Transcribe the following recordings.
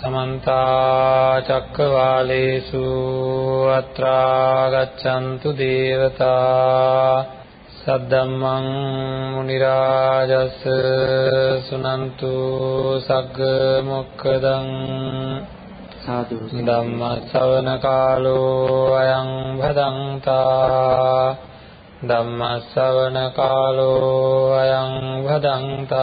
समन्ता चक्रवालेषु अत्रा गच्छन्तु देवता सद्धम्मं मुनिराजस् सुनन्तु सग्मुखदम् साधु धम्मश्रवणकालो अयं भदन्ता ධම්මස්සවන අයං භදංතා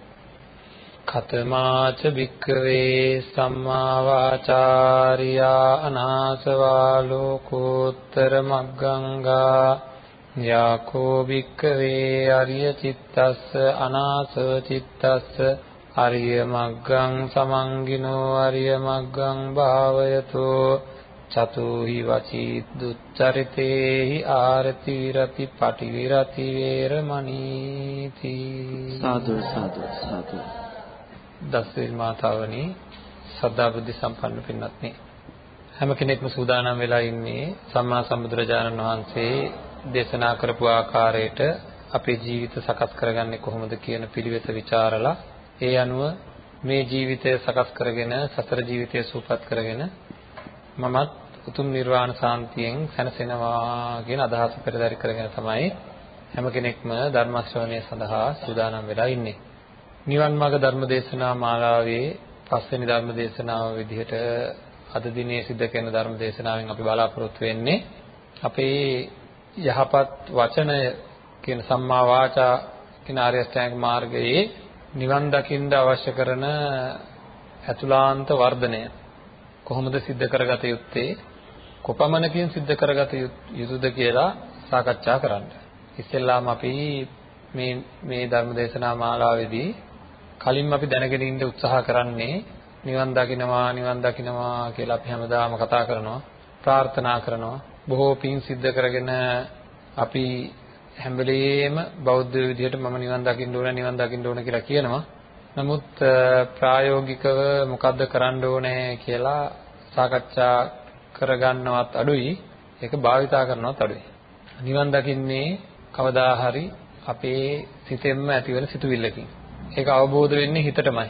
කතමාච භික්ඛවේ සම්මා වාචාරියා අනාසවා ලෝකෝත්තර මග්ගංගා යාකෝ භික්ඛවේ අරිය චිත්තස්ස අනාසව චිත්තස්ස අරිය මග්ගං සමංගිනෝ අරිය මග්ගං භාවයතෝ චතුහි වචී දුච්චරිතේහි ආරති විරති පටි විරති වේරමණීති සාදු සාදු සාදු. දස්විල් මාතාවනි සදා බුද්ධ සම්පන්න පින්වත්නි හැම කෙනෙක්ම සූදානම් වෙලා ඉන්නේ සම්මා සම්බුදුරජාණන් වහන්සේ දේශනා කරපු ආකාරයට අපේ ජීවිත සකස් කරගන්නේ කොහොමද කියන පිළිවෙත ਵਿਚාරලා ඒ අනුව මේ ජීවිතය සකස් කරගෙන සතර ජීවිතය සූපත් කරගෙන මමත් උතුම් නිර්වාණ සාන්තියෙන් සැනසෙනවා කියන අදහස පෙරදරි කරගෙන තමයි හැම කෙනෙක්ම ධර්ම ශ්‍රවණය සඳහා සූදානම් වෙලා ඉන්නේ. නිවන් මාර්ග ධර්ම දේශනා මාලාවේ පස්වෙනි ධර්ම දේශනාව විදිහට අද දිනේ සිද්ධ කරන ධර්ම දේශනාවෙන් අපි බලාපොරොත්තු වෙන්නේ අපේ යහපත් වචනය කියන සම්මා වාචා කියන ආර්ය අෂ්ටාංග මාර්ගයේ නිවන් දකින්න අවශ්‍ය කරන අතුලාන්ත වර්ධනය කොහොමද සිද්ධ කරගත යුත්තේ කොපමණකින් සිද්ධ කරගත යුතුද කියලා සාකච්ඡා කරන්න. ඉස්සෙල්ලාම අපි මේ මේ ධර්ම දේශනා මාලාවේදී කලින්ම අපි දැනගෙන ඉන්න උත්සාහ කරන්නේ නිවන් දකින්නවා නිවන් දකින්නවා කියලා අපි හැමදාම කතා කරනවා ප්‍රාර්ථනා කරනවා. බොහෝ පින් සිද්ධ කරගෙන අපි හැම වෙලෙම බෞද්ධ විදිහට මම නිවන් දකින්න ඕන නිවන් දකින්න ඕන කියලා කියනවා. නමුත් ප්‍රායෝගිකව මොකද්ද කරන්න ඕනේ කියලා සාකච්ඡා කරගන්නවත් අඩුයි. ඒක භාවිතා කරනවත් අඩුයි. නිවන් දකින්නේ කවදා හරි අපේ සිතෙන්ම ඇතිවෙන සිතුවිල්ලකින්. ඒක අවබෝධ වෙන්නේ හිතටමයි.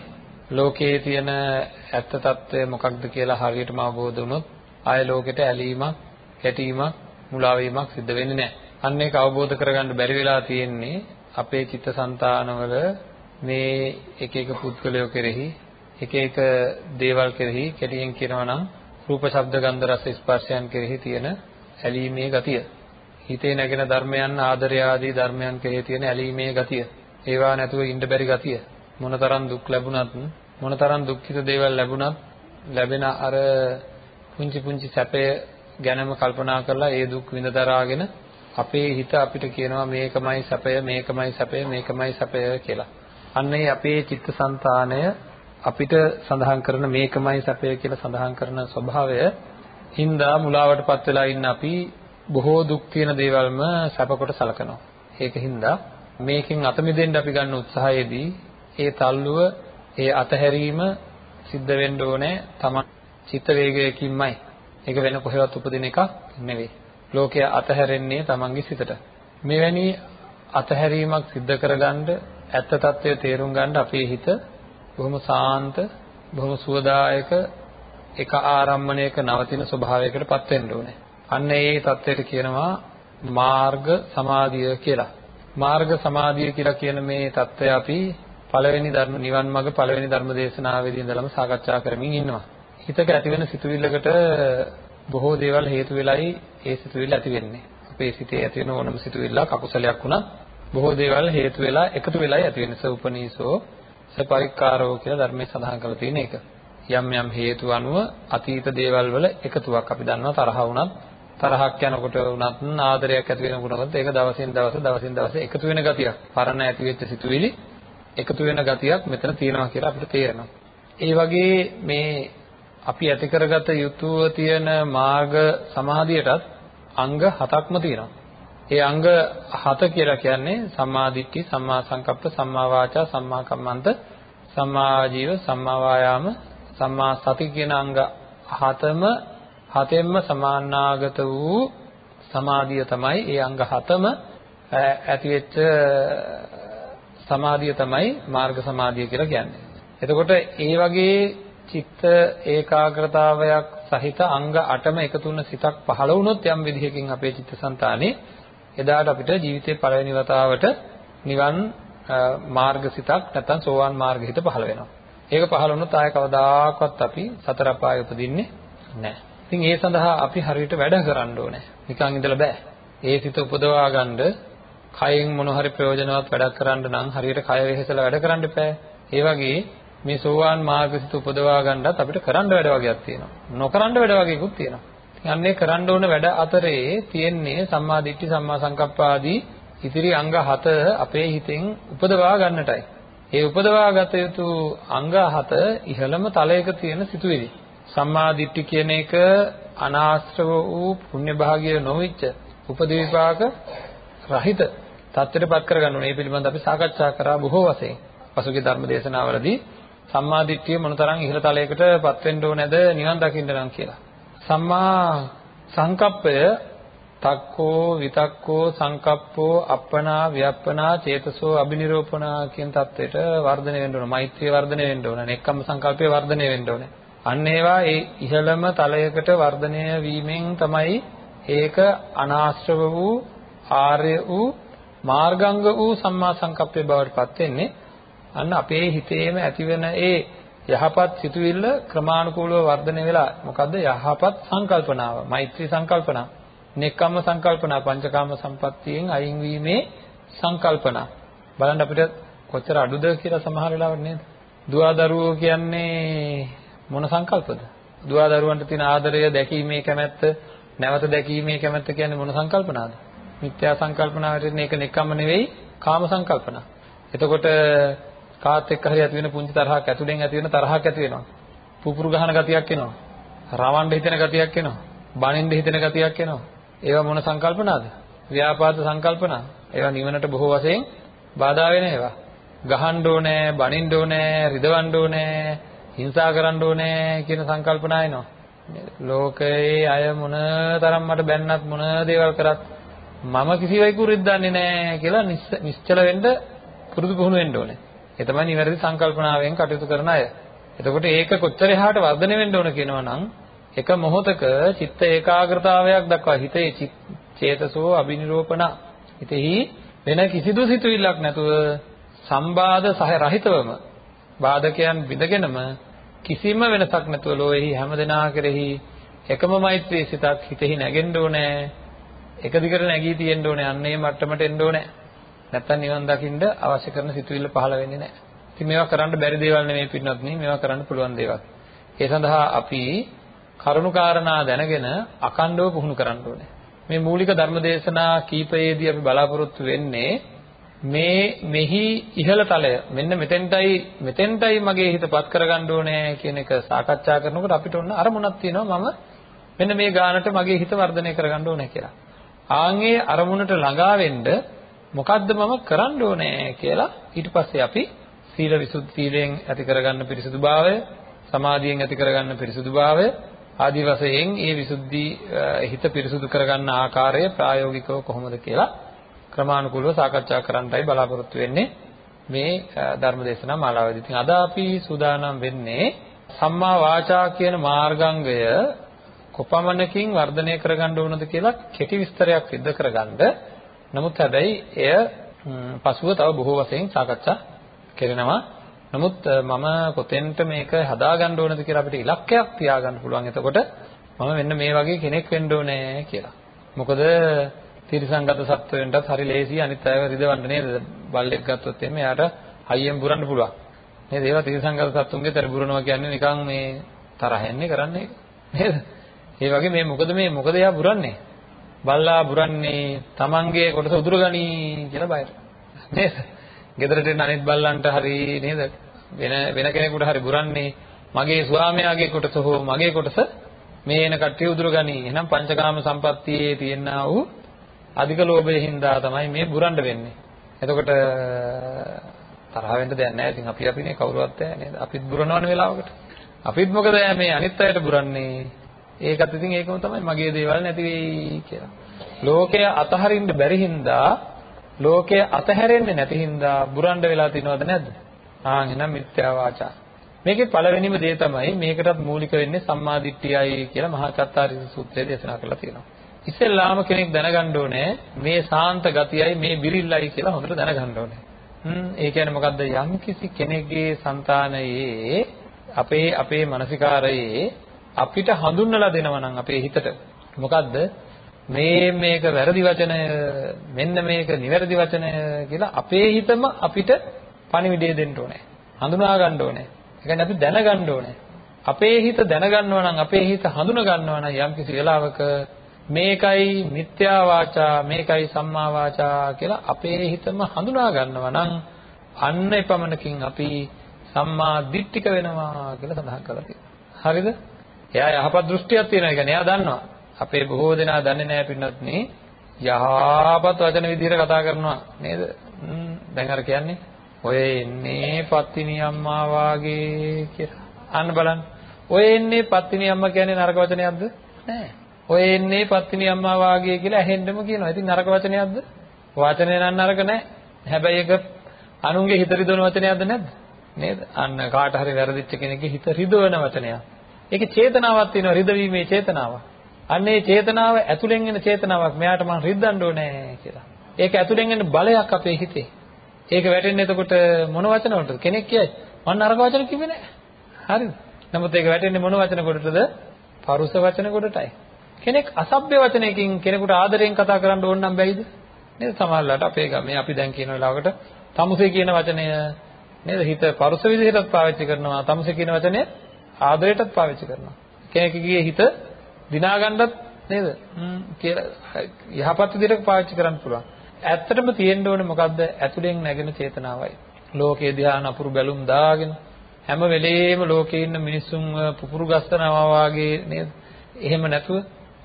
ලෝකයේ තියෙන ඇත්ත తত্ত্বය මොකක්ද කියලා හරියටම අවබෝධ වුණොත් ආය ලෝකෙට ඇලීමක්, ගැටීමක්, මුලා වීමක් සිද්ධ වෙන්නේ නැහැ. අන්න ඒක අවබෝධ කරගන්න බැරි වෙලා තියෙන්නේ අපේ චිත්තසංතානවල මේ එක එක පුද්ගලයෝ කෙරෙහි, එක එක දේවල් කෙරෙහි කෙටියෙන් කියනවා නම් රූප, ශබ්ද, ගන්ධ, රස, ස්පර්ශයන් කෙරෙහි තියෙන ඇලීමේ ගතිය. හිතේ නැගෙන ධර්මයන් ආදරය ආදී ධර්මයන් කෙරෙහි තියෙන ඇලීමේ ගතිය. ඒවා නැතුව ඉන්න බැරි ගතිය. මොනතරම් දුක් ලැබුණත් මොනතරම් දුක්ඛිත දේවල් ලැබුණත් ලැබෙන අර පුංචි පුංචි සැපය ගැනම කල්පනා කරලා ඒ දුක් විඳ දරාගෙන අපේ හිත අපිට කියනවා මේකමයි සැපය මේකමයි සැපය මේකමයි සැපය කියලා. අන්න ඒ අපේ චිත්තසංතානය අපිට සඳහන් කරන මේකමයි සැපය කියලා සඳහන් කරන ස්වභාවය හින්දා මුලාවටපත් වෙලා ඉන්න අපි බොහෝ දුක් තියෙන දේවල්ම සැප කොට සලකනවා. ඒක හින්දා මේකෙන් අත මිදෙන්න අපි ගන්න උත්සාහයේදී ඒ තල්ලුව ඒ අතහැරීම සිද්ධ වෙන්න ඕනේ තමන් චිත්ත වේගයකින්මයි. ඒක වෙන කොහෙවත් උපදින එකක් නෙවෙයි. ලෝකය අතහැරෙන්නේ තමන්ගේ සිතට. මෙවැනි අතහැරීමක් සිද්ධ කරගන්න ඇත්ත తත්වය තේරුම් ගන්න අපේ හිත බොහොම සාන්ත බොහොම සුවදායක එක ආරම්මණයක නවතින ස්වභාවයකටපත් වෙන්න ඕනේ. අන්න ඒ தත්වයට කියනවා මාර්ග සමාධිය කියලා. මාර්ග සමාධිය කියලා කියන මේ தත්වය අපි පළවෙනි ධර්ම නිවන් මඟ පළවෙනි ධර්ම දේශනාවේදී ඉඳලම සාකච්ඡා කරමින් ඉන්නවා. හිතක ඇතිවෙන සිතුවිල්ලකට බොහෝ දේවල් හේතු වෙලයි ඒ සිතුවිල්ල ඇති වෙන්නේ. අපේ සිතේ ඇති වෙන ඕනම සිතුවිල්ලක් අකුසලයක් වුණත් බොහෝ දේවල් හේතු වෙලා එකතු වෙලයි ඇති වෙන්නේ. සෝපනීසෝ සපරික්කාරෝ කියලා ධර්මයේ සඳහන් කරලා තියෙන එක. යම් යම් හේතු අනුව අතීත දේවල් වල එකතුවක් අපි දන්නවා තරහ වුණත් තරහක් යනකොට වුණත් ආදරයක් ඇති වෙනකොට වුණත් ඒක දවසින් දවස දවසින් දවස එකතු වෙන ගතියක්. පරණ ඇති වෙච්ච සිතුවිලි එකතු වෙන ගතියක් මෙතන තියෙනවා කියලා අපිට තේරෙනවා. ඒ වගේ මේ අපි ඇති කරගත යුතුව තියෙන මාර්ග සමාධියටත් අංග හතක්ම තියෙනවා. ඒ අංග හත කියලා කියන්නේ සම්මා දිට්ඨි, සම්මා සංකප්ප, සම්මා වාචා, සම්මා කම්මන්ත, සම්මා ආජීව, සම්මා වායාම, සම්මා සති කියන අංග හතම හතෙන්ම සමානාගත වූ සමාධිය තමයි ඒ අංග හතම ඇතිවෙච්ච සමාධිය තමයි මාර්ග සමාධිය කියලා කියන්නේ. එතකොට ඒ වගේ චිත්ත ඒකාග්‍රතාවයක් සහිත අංග 8ම එකතු වුණ සිතක් පහළ වුණොත් යම් විදිහකින් අපේ චිත්තසංතානේ එදාට අපිට ජීවිතේ පළවෙනි වතාවට නිවන් මාර්ග සිතක් නැත්නම් සෝවාන් මාර්ග හිත පහළ වෙනවා. ඒක පහළ වුණොත් ආය කවදාකවත් අපි සතර අපායේ උපදින්නේ නැහැ. ඉතින් ඒ සඳහා අපි හරියට වැඩ කරන්න ඕනේ. නිකන් ඉඳලා බෑ. ඒ සිත උපදවා ගන්න කයෙන් මොන හරි ප්‍රයෝජනවත් වැඩක් කරන්න නම් හරියට කය වෙහෙසලා වැඩ කරන්න එපා. ඒ වගේ මේ සෝවාන් මාර්ගසිත උපදවා ගන්නත් අපිට කරන්න වැඩ වගේක් තියෙනවා. නොකරන්න වැඩ වගේකුත් තියෙනවා. අන්නේ කරන්න ඕන වැඩ අතරේ තියෙන්නේ සම්මා දිට්ඨි සම්මා සංකප්ප ආදී ඉතිරි අංග 7 අපේ හිතෙන් උපදවා ගන්නටයි. ඒ උපදවාගත යුතු අංග 7 ඉහළම තලයක තියෙන සිතුවිලි. සම්මා දිට්ඨි කියන එක අනාශ්‍රව වූ පුණ්‍ය භාගිය නොවිච්ච උපදේවිපාක රහිත தත්ත්වයටපත් කරගන්න ඕනේ. මේ පිළිබඳව අපි සාකච්ඡා කරා බොහෝ වශයෙන්. පසුගිය ධර්ම දේශනාවලදී සම්මා දිට්ඨිය මොනතරම් ඉහළ තලයකටපත් වෙන්න ඕනේද නිවන් දකින්න නම් කියලා. සම්මා සංකප්පය තක්කෝ විතක්කෝ සංකප්පෝ අප්පනා ව්‍යප්පනා චේතසෝ අබිනිරෝපණා කියන தත්ත්වයට වර්ධනය වෙන්න ඕන. මෛත්‍රිය වර්ධනය වෙන්න ඕන. නෙක්ඛම් සංකල්පය වර්ධනය වෙන්න ඕනේ. අන්න ඒවා ඒ ඉහළම තලයකට වර්ධනය වීමෙන් තමයි ඒක අනාශ්‍රව වූ ආර්ය වූ මාර්ගාංග වූ සම්මා සංකප්පේ බවට පත් වෙන්නේ. අන්න අපේ හිතේම ඇතිවෙන ඒ යහපත් සිතුවිල්ල ක්‍රමානුකූලව වර්ධනය වෙලා මොකද්ද? යහපත් සංකල්පනාව මෛත්‍රී සංකල්පනාව නෙක්ඛම්ම සංකල්පනා පංචකාම සම්පත්තියෙන් අයින් වීමේ සංකල්පනා. බලන්න අපිට කොච්චර අඩුද කියලා සමහර වෙලාවට නේද? දුවා දරුවෝ කියන්නේ මොන සංකල්පද දුවා දරුවන්ට තියෙන ආදරය දැකීමේ කැමැත්ත නැවත දැකීමේ කැමැත්ත කියන්නේ මොන සංකල්පනාද මිත්‍යා සංකල්පනාවට මේක නෙක්ඛම්ම නෙවෙයි කාම සංකල්පනා එතකොට කාත් එක්ක හරි ඇති වෙන පුංචි තරහක් ඇතුලෙන් ඇති වෙන තරහක් ඇති වෙනවා. පුපුරු ගහන ගතියක් එනවා. රවණ්ඩ හිතෙන ගතියක් එනවා. බනින්න හිතෙන ගතියක් එනවා. ඒවා මොන සංකල්පනාද? ව්‍යාපාද සංකල්පනා. ඒවා නිවනට බොහෝ වශයෙන් බාධා වෙන ඒවා. ගහන්න ඕනේ, බනින්න ඕනේ, රිදවන්න ඕනේ, හිංසා කරන්න ඕනේ කියන සංකල්පනා එනවා. ලෝකයේ අය මොන තරම් මට බැන්නත් මොන දේවල් කරත් මම කිසිවෙකු රිද්දන්නේ නැහැ කියලා නිශ්චල වෙන්න පුරුදු පුහුණු වෙන්න ඕනේ. ඒ තමයි නිවැරදි සංකල්පනාවෙන් කටයුතු කරන අය. එතකොට ඒක කොච්චර එහාට වර්ධනය වෙන්න ඕන කියනවා නම් එක මොහොතක චිත්ත ඒකාග්‍රතාවයක් දක්වා හිතේ චේතසෝ අබිනිරෝපණ හිතෙහි වෙන කිසිදු සිතුවිල්ලක් නැතුව සම්බාධ සහ රහිතවම බාධකයන් විදගෙනම කිසිම වෙනසක් නැතුව ලෝෙහි හැමදෙනා කෙරෙහි එකම මෛත්‍රී සිතක් හිතෙහි නැගෙන්න ඕනේ එක දිගට නැගී තියෙන්න ඕනේ අන්නේ මට්ටමට එන්න ඕනේ නැත්තම් නිවන් දකින්න අවශ්‍ය කරන සිතුවිල්ල පහළ වෙන්නේ නැහැ. ඉතින් මේවා කරන්න බැරි දේවල් නෙමෙයි පින්නත් නේ මේවා කරන්න පුළුවන් දේවල්. ඒ සඳහා අපි කරුණාකාරණා දැනගෙන අකණ්ඩව පුහුණු කරන්න ඕනේ. මේ මූලික ධර්මදේශනා කීපයේදී අපි බලාපොරොත්තු වෙන්නේ මේ මෙහි ඉහළ තලය මෙන්න මෙතෙන්ටයි මෙතෙන්ටයි මගේ හිතපත් කරගන්න ඕනේ කියන එක සාකච්ඡා කරනකොට අපිට ඔන්න අරමුණක් තියෙනවා මම මෙන්න මේ ගානට මගේ හිත වර්ධනය කරගන්න ඕනේ කියලා. ආන්ගේ අරමුණට ළඟා වෙන්න මොකද්ද මම කරන්න ඕනේ කියලා ඊට පස්සේ අපි සීල විසුද්ධි සීලයෙන් ඇති කරගන්න පිරිසුදුභාවය සමාධියෙන් ඇති කරගන්න පිරිසුදුභාවය ආදි වශයෙන් මේ විසුද්ධි හිත පිරිසුදු කරගන්න ආකාරය ප්‍රායෝගිකව කොහොමද කියලා ක්‍රමානුකූලව සාකච්ඡා කරන්නයි බලාපොරොත්තු වෙන්නේ මේ ධර්මදේශනා මාලාවේදී. ඉතින් අද අපි සූදානම් වෙන්නේ සම්මා වාචා කියන මාර්ගාංගය කොපමණකින් වර්ධනය කරගන්න ඕනද කියලා කෙටි විස්තරයක් සිදු කරගන්න නමුත් හැබැයි එය පසුව තව බොහෝ වශයෙන් සාකච්ඡා කරනවා. නමුත් මම කොතෙන්ට මේක හදාගන්න ඕනද කියලා අපිට ඉලක්කයක් තියාගන්න පුළුවන්. එතකොට මම මෙන්න මේ වගේ කෙනෙක් වෙන්න ඕනේ කියලා. මොකද තිරසංගත සත්වයන්ටත් හරි ලේසි අනිත් අයව රිදවන්න නේද? බල්ලෙක් ගත්තොත් එimhe එයාට හයියෙන් බුරන්න පුළුවන්. නේද? ඒවා තිරසංගත සත්තුන්ගේ තර බුරනවා කියන්නේ නිකන් මේ තරහෙන්නේ කරන්නේ නේද? ඒ වගේ මේ මොකද මේ මොකද එයා බුරන්නේ? බල්ලා බුරන්නේ Tamange කොටස උදුරගනි කියලා බයර. නේද? ගෙදරට එන අනිත් බල්ලන්ට හරි නේද? වෙන වෙන කෙනෙකුට හරි බුරන්නේ මගේ ස්වාමියාගේ කොටස හෝ මගේ කොටස මේ එන කට්ටිය උදුර ගනි. එහෙනම් පංචකාම සම්පත්තියේ තියෙනා වූ අධික ලෝභයෙන් හින්දා තමයි මේ බුරන්න වෙන්නේ. එතකොට තරහ වෙන්න දෙයක් නැහැ. ඉතින් අපි අපිනේ කවුරුවත් නැහැ නේද? අපිත් බුරනවන වෙලාවකට. අපිත් මොකද මේ අනිත් අයට බුරන්නේ? ඒකත් ඉතින් ඒකම තමයි මගේ දේවල් නැති වෙයි කියලා. ලෝකය අතහරින්න බැරි හින්දා ලෝකය අතහැරෙන්නේ නැති හින්දා බුරන්න වෙලා තිනවද නැද්ද? ආන් එහෙනම් මිත්‍යා වාචා. මේකේ පළවෙනිම දේ තමයි මේකටත් මූලික වෙන්නේ සම්මා දිට්ඨියයි කියලා මහා චත්තාරීස සූත්‍රයේ දේශනා කරලා තියෙනවා. ඉස්සෙල්ලාම කෙනෙක් දැනගන්න ඕනේ මේ සාන්ත ගතියයි මේ බිරිල්ලයි කියලා හොඳට දැනගන්න ඕනේ. හ්ම් ඒ කියන්නේ මොකද්ද? යම්කිසි කෙනෙක්ගේ సంతානයේ අපේ අපේ මානසිකාරයේ අපිට හඳුන්වලා දෙනවා නම් අපේ හිතට මොකද්ද? මේ මේක වැරදි වචනය මෙන්න මේක නිවැරදි වචනය කියලා අපේ හිතම අපිට පණිවිඩය දෙන්න ඕනේ. හඳුනා ගන්න ඕනේ. ඒ කියන්නේ අපි දැනගන්න ඕනේ. අපේ හිත දැනගන්නවා නම් අපේ හිත හඳුනා ගන්නවා නම් යම්කිසි වෙලාවක මේකයි මිත්‍යා වාචා මේකයි සම්මා වාචා කියලා අපේ හිතම හඳුනා ගන්නවා නම් අන්න එපමණකින් අපි සම්මා දිට්ඨික වෙනවා කියලා සඳහන් කරලා තියෙනවා. හරිද? එයා යහපත් දෘෂ්ටියක් තියෙනවා. ඒ කියන්නේ එයා දන්නවා. අපේ බොහෝ දෙනා දන්නේ නැහැ පින්නත් නේ යහපත් වචන විදිහට කතා කරනවා නේද? දැන් අර කියන්නේ ඔය එන්නේ පත්තිනි අම්මා වාගේ කියලා. අන්න බලන්න. ඔය එන්නේ පත්තිනි අම්මා කියන්නේ නරක වචනයක්ද? නෑ. ඔය එන්නේ පත්තිනි අම්මා වාගේ කියලා ඇහෙන්නම කියනවා. ඉතින් නරක වචනයක්ද? වචනේ නම් නරක නෑ. හැබැයි ඒක අනුන්ගේ හිත රිදවන වචනයක්ද නැද්ද? නේද? අන්න කාට හරි වැරදිච්ච කෙනෙක්ගේ හිත රිදවන වචනයක්. ඒකේ චේතනාවක් තියෙනවා රිදවීමේ චේතනාව. අන්න ඒ චේතනාව ඇතුලෙන් එන චේතනාවක්. මෙයාට මං රිද්දන්න ඕනේ කියලා. ඒක ඇතුලෙන් එන බලයක් අපේ හිතේ. ඒක වැටෙන්නේ එතකොට මොන වචන වලටද? කෙනෙක් කියයි මං නරක වචන කිව්වේ නෑ. හරිද? නමුත් ඒක වැටෙන්නේ මොන වචන කොටටද? පරුස වචන කොටටයි. කෙනෙක් අසභ්‍ය වචනයකින් කෙනෙකුට ආදරෙන් කතා කරන්න ඕන නම් බැයිද? නේද? සමහරවිට අපේ ගමේ අපි දැන් කියන වෙලාවකට තමුසේ කියන වචනය නේද? හිත පරුස විදිහටත් පාවිච්චි කරනවා. තමුසේ කියන වචනය ආදරයටත් පාවිච්චි කරනවා. කෙනෙකුගේ හිත දිනා ගන්නත් නේද? කියලා යහපත් විදිහට පාවිච්චි කරන්න පුළුවන්. ඇත්තටම තියෙන්න ඕනේ මොකද්ද? ඇතුලෙන් නැගෙන චේතනාවයි. ලෝකයේ ධ්‍යාන අපුරු බැලුම් දාගෙන හැම වෙලේම ලෝකේ ඉන්න මිනිස්සුන් පුපුරු ගස්සනවා වාගේ නේද? එහෙම නැතුව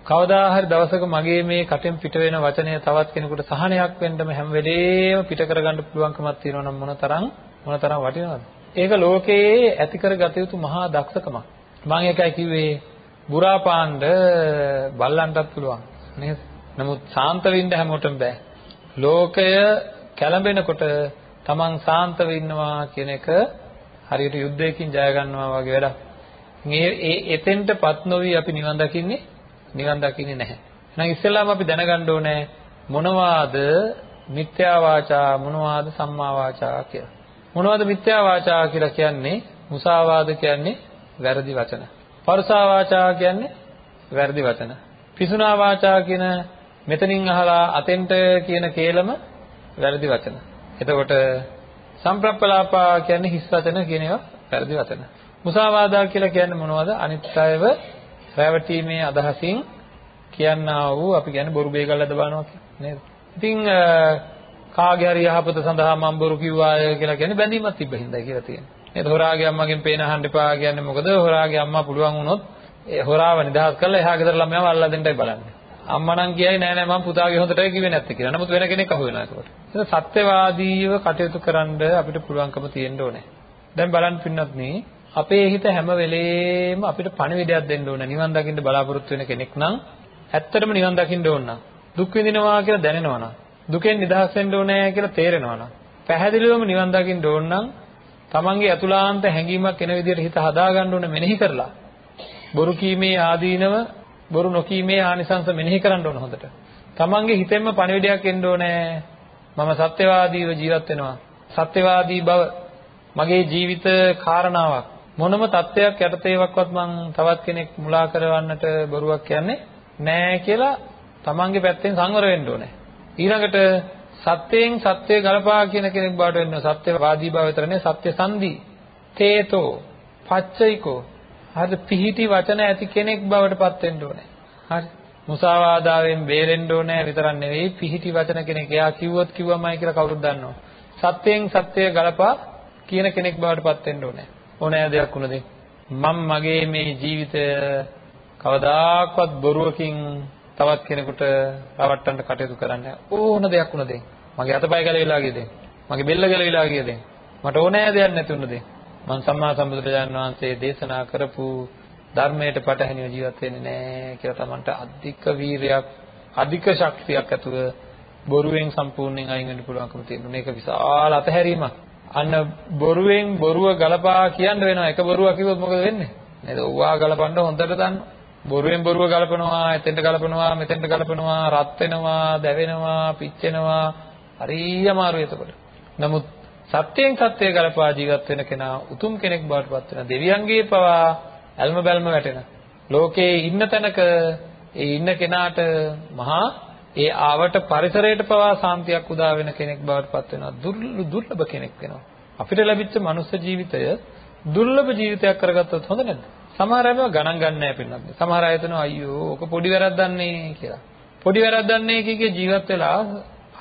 කවදා හරි දවසක මගේ මේ කටෙන් පිට වෙන වචනය තවත් කෙනෙකුට සහනයක් වෙන්නම හැම වෙලේම පිට කරගන්න පුළුවන්කමක් තියෙනවා නම් මොනතරම් මොනතරම් වටිනවද? ඒක ලෝකයේ ඇති කරගත යුතු මහා දක්ෂකමක්. මම ඒකයි කිව්වේ බුරා පාණ්ඩ බල්ලන්ටත් පුළුවන් නේද? නමුත් සාන්ත වෙන්න හැමෝටම බෑ. ලෝකය කැළඹෙනකොට තමන් සාන්තව ඉන්නවා කියන එක හරියට යුද්ධයකින් ජය ගන්නවා වගේ වැඩක්. මේ ඒ එතෙන්ටපත් නොවි අපි නිවන් දකින්නේ නිවන් දකින්නේ නැහැ. එහෙනම් ඉස්සෙල්ලාම අපි දැනගන්න ඕනේ මොනවාද මිත්‍යා වාචා මොනවාද සම්මා වාචා කියලා. මොනවද මිත්‍යා වාචා කියලා කියන්නේ? මුසාවාද කියන්නේ වැරදි වචන. පරුසා වාචා කියන්නේ වැරදි වචන. පිසුනා වාචා කියන මෙතනින් අහලා අතෙන්ට කියන කේලම වැරදි වචන. එතකොට සම්ප්‍රප්පලාපා කියන්නේ හිස් වචන කියන ඒවා වැරදි වචන. මුසාවාදා කියලා කියන්නේ මොනවද? අනිත් අයව රැවටීමේ අදහසින් කියන්නා වූ අපි කියන්නේ බොරු බේගල්ලද බානවා නේද? ඉතින් කාගේ හරි යහපත සඳහා මම බොරු කිව්වාය කියලා කියන්නේ බැඳීමක් තිබ්බ හින්දා කියලා තියෙනවා. නේද? හොරාගේ අම්මගෙන් පේන අහන්න එපා කියන්නේ මොකද? හොරාගේ අම්මා පුළුවන් වුණොත් ඒ හොරාව නිදහස් කරලා එහා ගෙදර ළමයාව අල්ලලා දෙන්නයි බලන්නේ. අම්මා නම් කියයි නෑ නෑ මම පුතාගේ හොඳටයි කිව්වේ නැත්තේ කියලා. නමුත් වෙන කෙනෙක් අහු වෙනවා ඒකට. ඒක සත්‍යවාදීව කටයුතු කරන්න අපිට පුළුවන්කම තියෙන්න ඕනේ. දැන් බලන්න පින්නත් නේ අපේ හිත හැම වෙලේම අපිට පණිවිඩයක් දෙන්න ඕන. නිවන් දකින්න බලාපොරොත්තු වෙන කෙනෙක් නම් ඇත්තටම නිවන් දකින්න ඕන නම් දුක් විඳිනවා කියලා දැනෙනවා නම් දුකෙන් නිදහස් වෙන්න ඕනේ කියලා තේරෙනවා නම් පැහැදිලිවම නිවන් දකින්න ඕන නම් තමන්ගේ අතුලාන්ත හැඟීමක් එන විදිහට හිත හදාගන්න ඕනේ මෙනෙහි කරලා බොරු කීමේ ආදීනව බොරු නොකීමේ ආනිසංස මෙනෙහි කරන්න ඕන හොඳට. තමන්ගේ හිතෙන්ම පණිවිඩයක් එන්න ඕනේ. මම සත්‍යවාදීව ජීවත් වෙනවා. සත්‍යවාදී බව මගේ ජීවිත කාරණාවක්. මොනම தත්වයක් යටතේවක්වත් මං තවත් කෙනෙක් මුලා කරවන්නට බොරුවක් කියන්නේ නෑ කියලා තමන්ගේ පැත්තෙන් සංවර වෙන්න ඕනේ. ඊළඟට සත්‍යයෙන් සත්‍ය ගලපා කියන කෙනෙක් බවට වෙන්න සත්‍යවාදී බව විතරනේ සත්‍ය සංදි තේතෝ පච්චයිකෝ හරි පිහිටි වචන ඇති කෙනෙක් බවට පත් වෙන්න ඕනේ. හරි. මුසාවාදාවෙන් බේරෙන්න ඕනේ විතරක් නෙවෙයි පිහිටි වචන කෙනෙක්. එයා කිව්වොත් කිව්වමයි කියලා කවුරුත් දන්නවා. සත්‍යයෙන් සත්‍ය ගලපා කියන කෙනෙක් බවට පත් වෙන්න ඕනේ. ඕනෑ දෙයක් වුණද. මම මගේ මේ ජීවිතය කවදාකවත් බොරුවකින් තවත් කෙනෙකුට රවට්ටන්න කටයුතු කරන්නේ ඕන දෙයක් වුණ දෙයින් මගේ අතපය ගැලවිලා ගිය දෙයින් මගේ බෙල්ල ගැලවිලා ගිය දෙයින් මට ඕනෑ දෙයක් නැති වුණ දෙයින් මම සම්මා සම්බුදුරජාණන් වහන්සේ දේශනා කරපු ධර්මයට පටහැනිව ජීවත් වෙන්නේ නැහැ කියලා Tamanට අධික වීරයක් අධික ශක්තියක් ඇතුව බොරුවෙන් සම්පූර්ණයෙන් අයින් වෙන්න පුළුවන්කම තියෙනවා. මේක විශාල අතහැරීමක්. අන්න බොරුවෙන් බොරුව ගලපා කියන්න වෙනවා. එක බොරුවක් කිව්වොත් මොකද වෙන්නේ? නේද? ඔවා ගලපන්න හොඳට දන්නවා. බොරුවෙන් බොරුව ගලපනවා, එතෙන්ට ගලපනවා, මෙතෙන්ට ගලපනවා, රත් වෙනවා, දැවෙනවා, පිච්චෙනවා. හරිය අමාරුයි එතකොට. නමුත් සත්‍යයෙන් සත්‍යය ගලපා ජීවත් වෙන කෙනා උතුම් කෙනෙක් බවට පත් වෙන දෙවියන්ගේ පවා ඇල්ම බැල්ම වැටෙන. ලෝකේ ඉන්න තැනක ඒ ඉන්න කෙනාට මහා ඒ ආවට පරිසරයට පවා සාන්තියක් උදා වෙන කෙනෙක් බවට පත් වෙනවා. දුර්ලභ කෙනෙක් වෙනවා. අපිට ලැබිච්ච මනුස්ස ජීවිතය දුර්ලභ ජීවිතයක් කරගත්තොත් හොඳ නැද්ද? සමහර අය ගණන් ගන්න නැහැ පින්නත්. සමහර අය හිතනවා අයියෝ ඔක පොඩි වැරද්දන්නේ කියලා. පොඩි වැරද්දන්නේ කීකේ ජීවත් වෙලා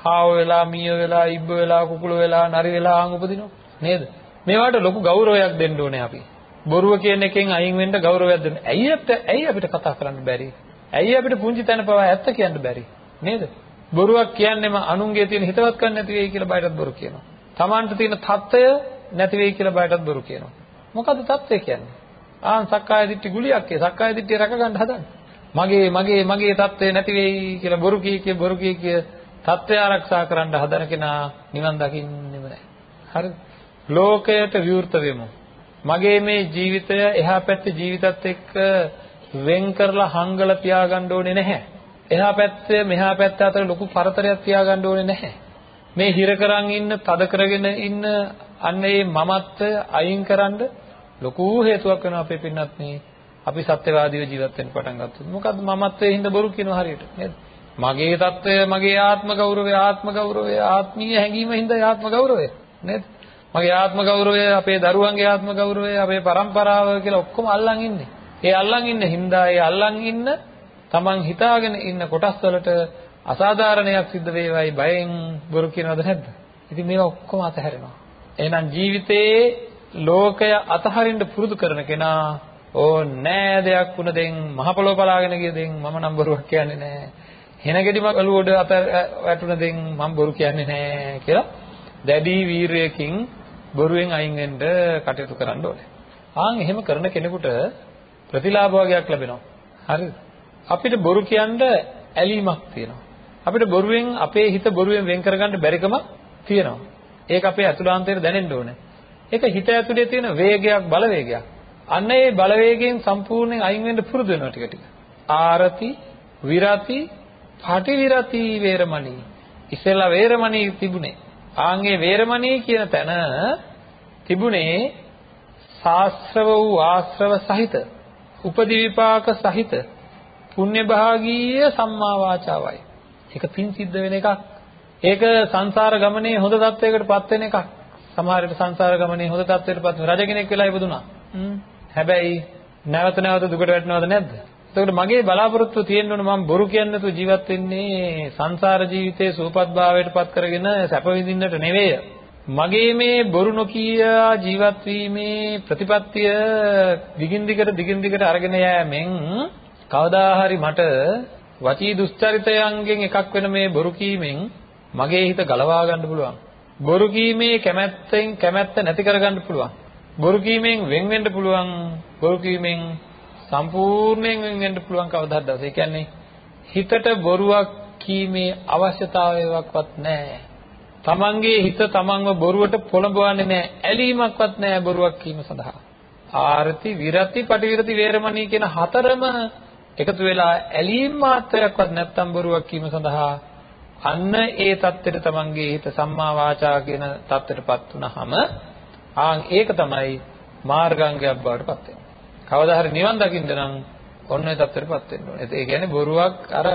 හාව වෙලා මීය වෙලා ඉබ්බ වෙලා කුකුල වෙලා නරි වෙලා ආන් උපදිනවා නේද? මේවට ලොකු ගෞරවයක් දෙන්න ඕනේ අපි. බොරුව කියන එකෙන් අයින් වෙන්න ගෞරවයක් දෙන්න. ඇයි ඇයි අපිට කතා කරන්න බැරි? ඇයි අපිට පුංචි තැන පවා ඇත්ත කියන්න බැරි? නේද? බොරුවක් කියන්නේම අනුන්ගේ තියෙන හිතවත්කම් නැති වෙයි කියලා බයටත් බොරු කියනවා. Tamanට තියෙන தত্ত্বය නැති වෙයි කියලා බයටත් බොරු කියනවා. මොකද්ද தত্ত্বය කියන්නේ? ආන් සක්කාය දිට්ඨි ගුලියක් ඒ සක්කාය දිට්ඨිය රැක ගන්න හදන්නේ. මගේ මගේ මගේ தত্ত্বය නැති වෙයි කියලා බොරු කී කිය බොරු කී කිය தত্ত্বය ආරක්ෂා කරන්න හදන කෙනා නිවන් දකින්නේම නැහැ. හරිද? ලෝකයට විවෘත වෙමු. මගේ මේ ජීවිතය එහා පැත්තේ ජීවිතත් එක්ක වෙන් කරලා හංගලා තියාගන්න ඕනේ නැහැ. එහා පැත්ත මෙහා පැත්ත අතර ලොකු පරතරයක් තියාගන්න ඕනේ නැහැ. මේ හිර කරන් ඉන්න, තද කරගෙන ඉන්න අන්න ඒ මමත්වය අයින් කරන්න ලොකු හේතුවක් වෙනවා අපේ පින්නත් මේ අපි සත්‍යවාදීව ජීවත් වෙන්න පටන් ගත්තොත්. මොකද්ද මමත්වයේ හින්දා බොරු කියනවා හරියට නේද? මගේ తত্ত্বය, මගේ ආත්ම ගෞරවය, ආත්ම ගෞරවය, ආත්මීය හැඟීම හින්දා ආත්ම ගෞරවය නේද? මගේ ආත්ම ගෞරවය, අපේ දරුවන්ගේ ආත්ම ගෞරවය, අපේ પરම්පරාව කියලා ඔක්කොම අල්ලන් ඉන්නේ. ඒ අල්ලන් ඉන්න හින්දා ඒ අල්ලන් ඉන්න Taman හිතාගෙන ඉන්න කොටස් වලට අසාධාරණයක් සිද්ධ වේවයි බයෙන් බොරු කියනවද නැද්ද? ඉතින් මේවා ඔක්කොම අතහැරෙනවා. එහෙනම් ජීවිතේ ලෝකය අතහරින්න පුරුදු කරන කෙනා ඕනෑ දෙයක් වුණ දෙන් මහ පොළොව බලාගෙන ගිය දෙන් මම නම් බොරුවක් කියන්නේ නෑ. හෙන ගෙඩි මලුවඩ අත වැටුණ දෙන් මම බොරු කියන්නේ නෑ කියලා දැඩි වීරයකින් බොරුවෙන් අයින් වෙන්න කටයුතු කරන්න ඕනේ. ආන් එහෙම කරන කෙනෙකුට ප්‍රතිලාභ වගේක් ලැබෙනවා. හරිද? අපිට බොරු කියන්න ඇලීමක් තියෙනවා. අපිට බොරුවෙන් අපේ හිත බොරුවෙන් වෙන් කරගන්න බැරිකම තියෙනවා. ඒක අපේ අතුලාන්තයට දැනෙන්න ඕනේ. ඒක හිත ඇතුලේ තියෙන වේගයක් බලවේගයක්. අන්න ඒ බලවේගයෙන් සම්පූර්ණයෙන් අයින් වෙන්න පුරුදු වෙනවා ටික ටික. ආරති, විරති, පටිවිරති වේරමණී. ඉස්සෙල්ලා වේරමණී තිබුණේ. ආන්ගේ වේරමණී කියන තැන තිබුණේ ශාස්ත්‍රව වූ ආශ්‍රව සහිත උපදි විපාක සහිත පුණ්‍ය භාගීය සම්මා වාචාවයි. ඒක පින් සිද්ධ වෙන එකක්. ඒක සංසාර ගමනේ හොඳ තත්වයකටපත් වෙන එකක්. සමහර විට සංසාර ගමනේ හොඳ තත්වයකටපත් රජ කෙනෙක් වෙලා ඉපදුනා. හැබැයි නැවත නැවත දුකට වැටෙනවද නැද්ද? එතකොට මගේ බලාපොරොත්තුව තියෙන්න ඕන මම බොරු කියන්නේ නැතුව ජීවත් වෙන්නේ සංසාර ජීවිතයේ සූපත් භාවයටපත් කරගෙන සැප විඳින්නට නෙවෙයි. මගේ මේ බොරු නොකිය ජීවත් වීමේ ප්‍රතිපත්තිය දිගින් දිගට දිගින් දිගට අරගෙන යෑමෙන් කවදා හරි මට වචී දුස්චරිතයන්ගෙන් එකක් වෙන මේ බොරු කීමෙන් මගේ හිත ගලවා ගන්න පුළුවන්. බොරු කීමේ කැමැත්තෙන් කැමැත්ත නැති කර ගන්න පුළුවන්. බොරු කීමෙන් වෙන් වෙන්න පුළුවන්. බොරු කීමෙන් සම්පූර්ණයෙන් වෙන් වෙන්න පුළුවන් කවදාද දවසේ. ඒ කියන්නේ හිතට බොරුවක් කීමේ අවශ්‍යතාවයක්වත් නැහැ. තමන්ගේ හිත තමන්ව බොරුවට පොළඹවන්නේ නැහැ. ඇලීමක්වත් නැහැ බොරුවක් කීම සඳහා. ආරති විරති පටිවිරති වේරමණී කියන හතරම එකතු වෙලා ඇලීම් මාත්‍රයක්වත් නැත්තම් බොරුවක් කීම සඳහා අන්න ඒ தත්තෙට තමන්ගේ හිත සම්මා වාචා කියන தත්තෙටපත් වුනහම ආන් ඒක තමයි මාර්ගාංගයක් බවට පත් වෙන්නේ. කවදා හරි නිවන් දකින්න නම් ඔන්න ඒ தත්තෙටපත් වෙන්න ඕනේ. ඒ කියන්නේ බොරුවක් අර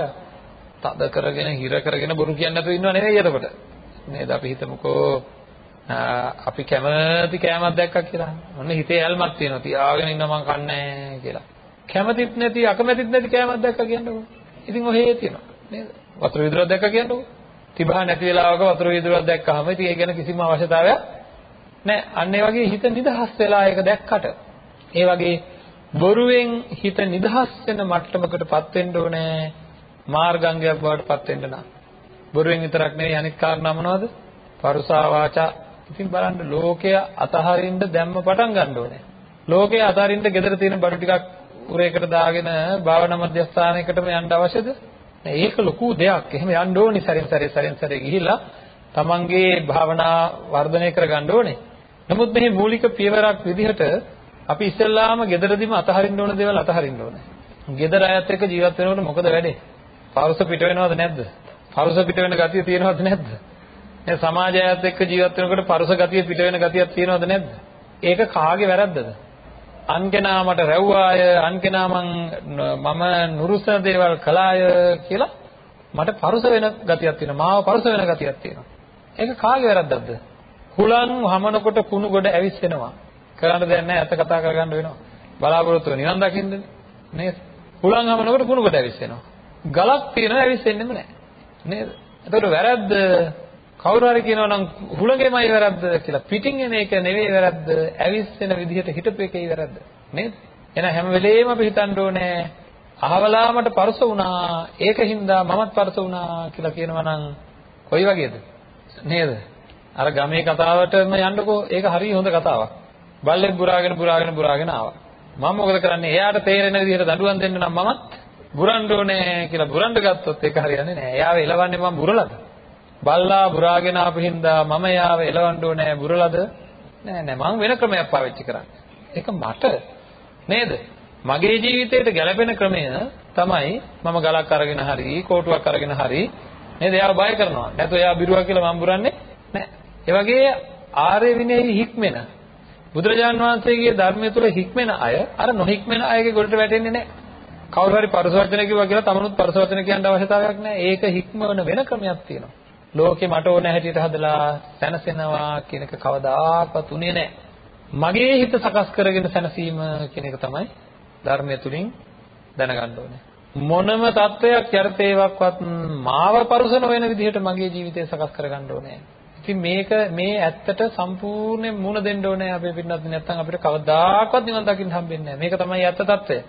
තද කරගෙන හිර කරගෙන බොරු කියන්නේ නැතුව ඉන්නව නෙවෙයි එතකොට. නේද අපි හිතමුකෝ අපි කැමති කෑමක් දැක්කා කියලා. ඔන්න හිතේ ඇල්මක් තියෙනවා. තියාගෙන ඉන්න මං කන්නේ කියලා. කැමතිත් නැති අකමැතිත් නැති කෑමක් දැක්කා කියන්නකෝ. ඉතින් ඔහේ තියෙනවා. නේද? වතුර විදුරක් දැක්කා කියන්නකෝ. තිබහා නැති වෙලාවක වතුර විදුරක් දැක්කහම ඉතින් ඒ ගැන කිසිම අවශ්‍යතාවයක් නැහැ. අන්න ඒ වගේ හිත නිදහස් වෙලා ඒක දැක්කට ඒ වගේ බොරුවෙන් හිත නිදහස් වෙන මට්ටමකටපත් වෙන්න ඕනේ මාර්ගාංගයක් බවට පත් වෙන්න නම්. බොරුවෙන් විතරක් නෙවෙයි අනිත් කාරණා මොනවද? පරුසා වාචා. ඉතින් බලන්න ලෝකය අතහරින්න දැම්ම පටන් ගන්න ඕනේ. ලෝකය අතහරින්න gedara තියෙන බඩු ටිකක් උරේකට දාගෙන භාවනා මධ්‍යස්ථානයකටම යන්න අවශ්‍යද? ඒක ලොකු දෙයක්. එහෙම යන්න ඕනි සැරෙන් සැරේ සැරෙන් සැරේ ගිහිල්ලා තමන්ගේ භාවනා වර්ධනය කරගන්න ඕනේ. නමුත් මේ මූලික පියවරක් විදිහට අපි ඉස්සෙල්ලාම gederදීම අතහරින්න ඕන දේවල් අතහරින්න ඕනේ. gedara අයත් එක්ක ජීවත් වෙනකොට මොකද වෙන්නේ? පරුස පිට වෙනවද නැද්ද? පරුස පිට වෙන ගතිය තියෙනවද නැද්ද? මේ සමාජයත් එක්ක ජීවත් වෙනකොට පරුස ගතිය පිට වෙන ගතියක් තියෙනවද නැද්ද? ඒක කාගේ වැරද්දද? අන්කෙනා මට රැව්වාය, අන්කෙනා මම නුරුස්සන දේවල් කළාය කියලා මට පරුස වෙන ගතියක් තියෙනවා. මාව පරුස වෙන ගතියක් තියෙනවා. ඒක කාගේ වැරද්දක්ද? හුලං හමනකොට කුණු ගොඩ ඇවිස්සෙනවා. කරන්න දෙයක් නැහැ. අත කතා කරගන්න වෙනවා. බලාපොරොත්තු නිවන් දකින්නනේ. නේද? හුලං හමනකොට කුණු ගොඩ ඇවිස්සෙනවා. ගලක් තියෙනවා ඇවිස්සෙන්නෙම නැහැ. නේද? එතකොට වැරද්ද කවුරු හරි කියනවා නම් හුලඟේමයි වැරද්ද කියලා. පිටින් එන එක නෙවෙයි වැරද්ද. ඇවිස්සෙන විදිහට හිටපු එකේ වැරද්ද. නේද? එහෙනම් හැම වෙලේම අපි හිතන්න ඕනේ අහවලාමට පරස වුණා ඒකින්ද මමත් පරස වුණා කියලා කියනවා නම් කොයි වගේද? නේද? අර ගමේ කතාවටම යන්නකෝ. ඒක හරිය හොඳ කතාවක්. බල්ලෙක් බුරාගෙන බුරාගෙන බුරාගෙන ආවා. මම මොකද කරන්නේ? එයාට තේරෙන විදිහට දඬුවම් දෙන්න නම් මමත් බුරන්න ඕනේ කියලා බුරන්න ගත්තොත් ඒක හරියන්නේ නැහැ එයාව එලවන්නේ මම බුරලද? බල්ලා බුරාගෙන ආපු හින්දා මම යාව එලවන්න ඕනේ බුරලද? නෑ නෑ. මම වෙන ක්‍රමයක් පාවිච්චි කරන්නේ ඒක මට නේද? මගේ ජීවිතයට ගැළපෙන ක්‍රමය තමයි මම ගලක් අරගෙන හරි කෝටුවක් අරගෙන හරි නේද? එයාව බය කරනවා. නැත්නම් එයා බිරුවා කියලා මම බුරන්නේ නෑ. ඒ වගේ ආර්ය විනයෙහි හික්මෙන බුදුරජාන් වහන්සේගේ ධර්මය තුළ හික්මෙන අය අර නොහික්මෙන අයගේ ගොඩට වැටෙන්නේ නැහැ. කවුරු හරි පරස වචන කිව්වා කියලා තමනුත් පරස වචන කියන්න අවශ්‍යතාවයක් නැහැ. ඒක හික්මවන වෙන ක්‍රමයක් තියෙනවා. ලෝකේ මට ඕන හැටියට හදලා සැනසෙනවා කියන එක කවදාකවත් උනේ නැහැ. මගේ හිත සකස් කරගෙන සැනසීම කියන එක තමයි ධර්මය තුලින් දැනගන්න ඕනේ. මොනම தත්වයක් යර්ථේවක්වත් මාව පරුසන වෙන විදිහට මගේ ජීවිතය සකස් කරගන්න ඕනේ. ඉතින් මේක මේ ඇත්තට සම්පූර්ණයෙන් මුණ දෙන්න ඕනේ අපේ පිටනත් නැත්නම් අපිට කවදාකවත් නිවන් දකින්න හම්බෙන්නේ නැහැ. මේක තමයි ඇත්ත తত্ত্বය.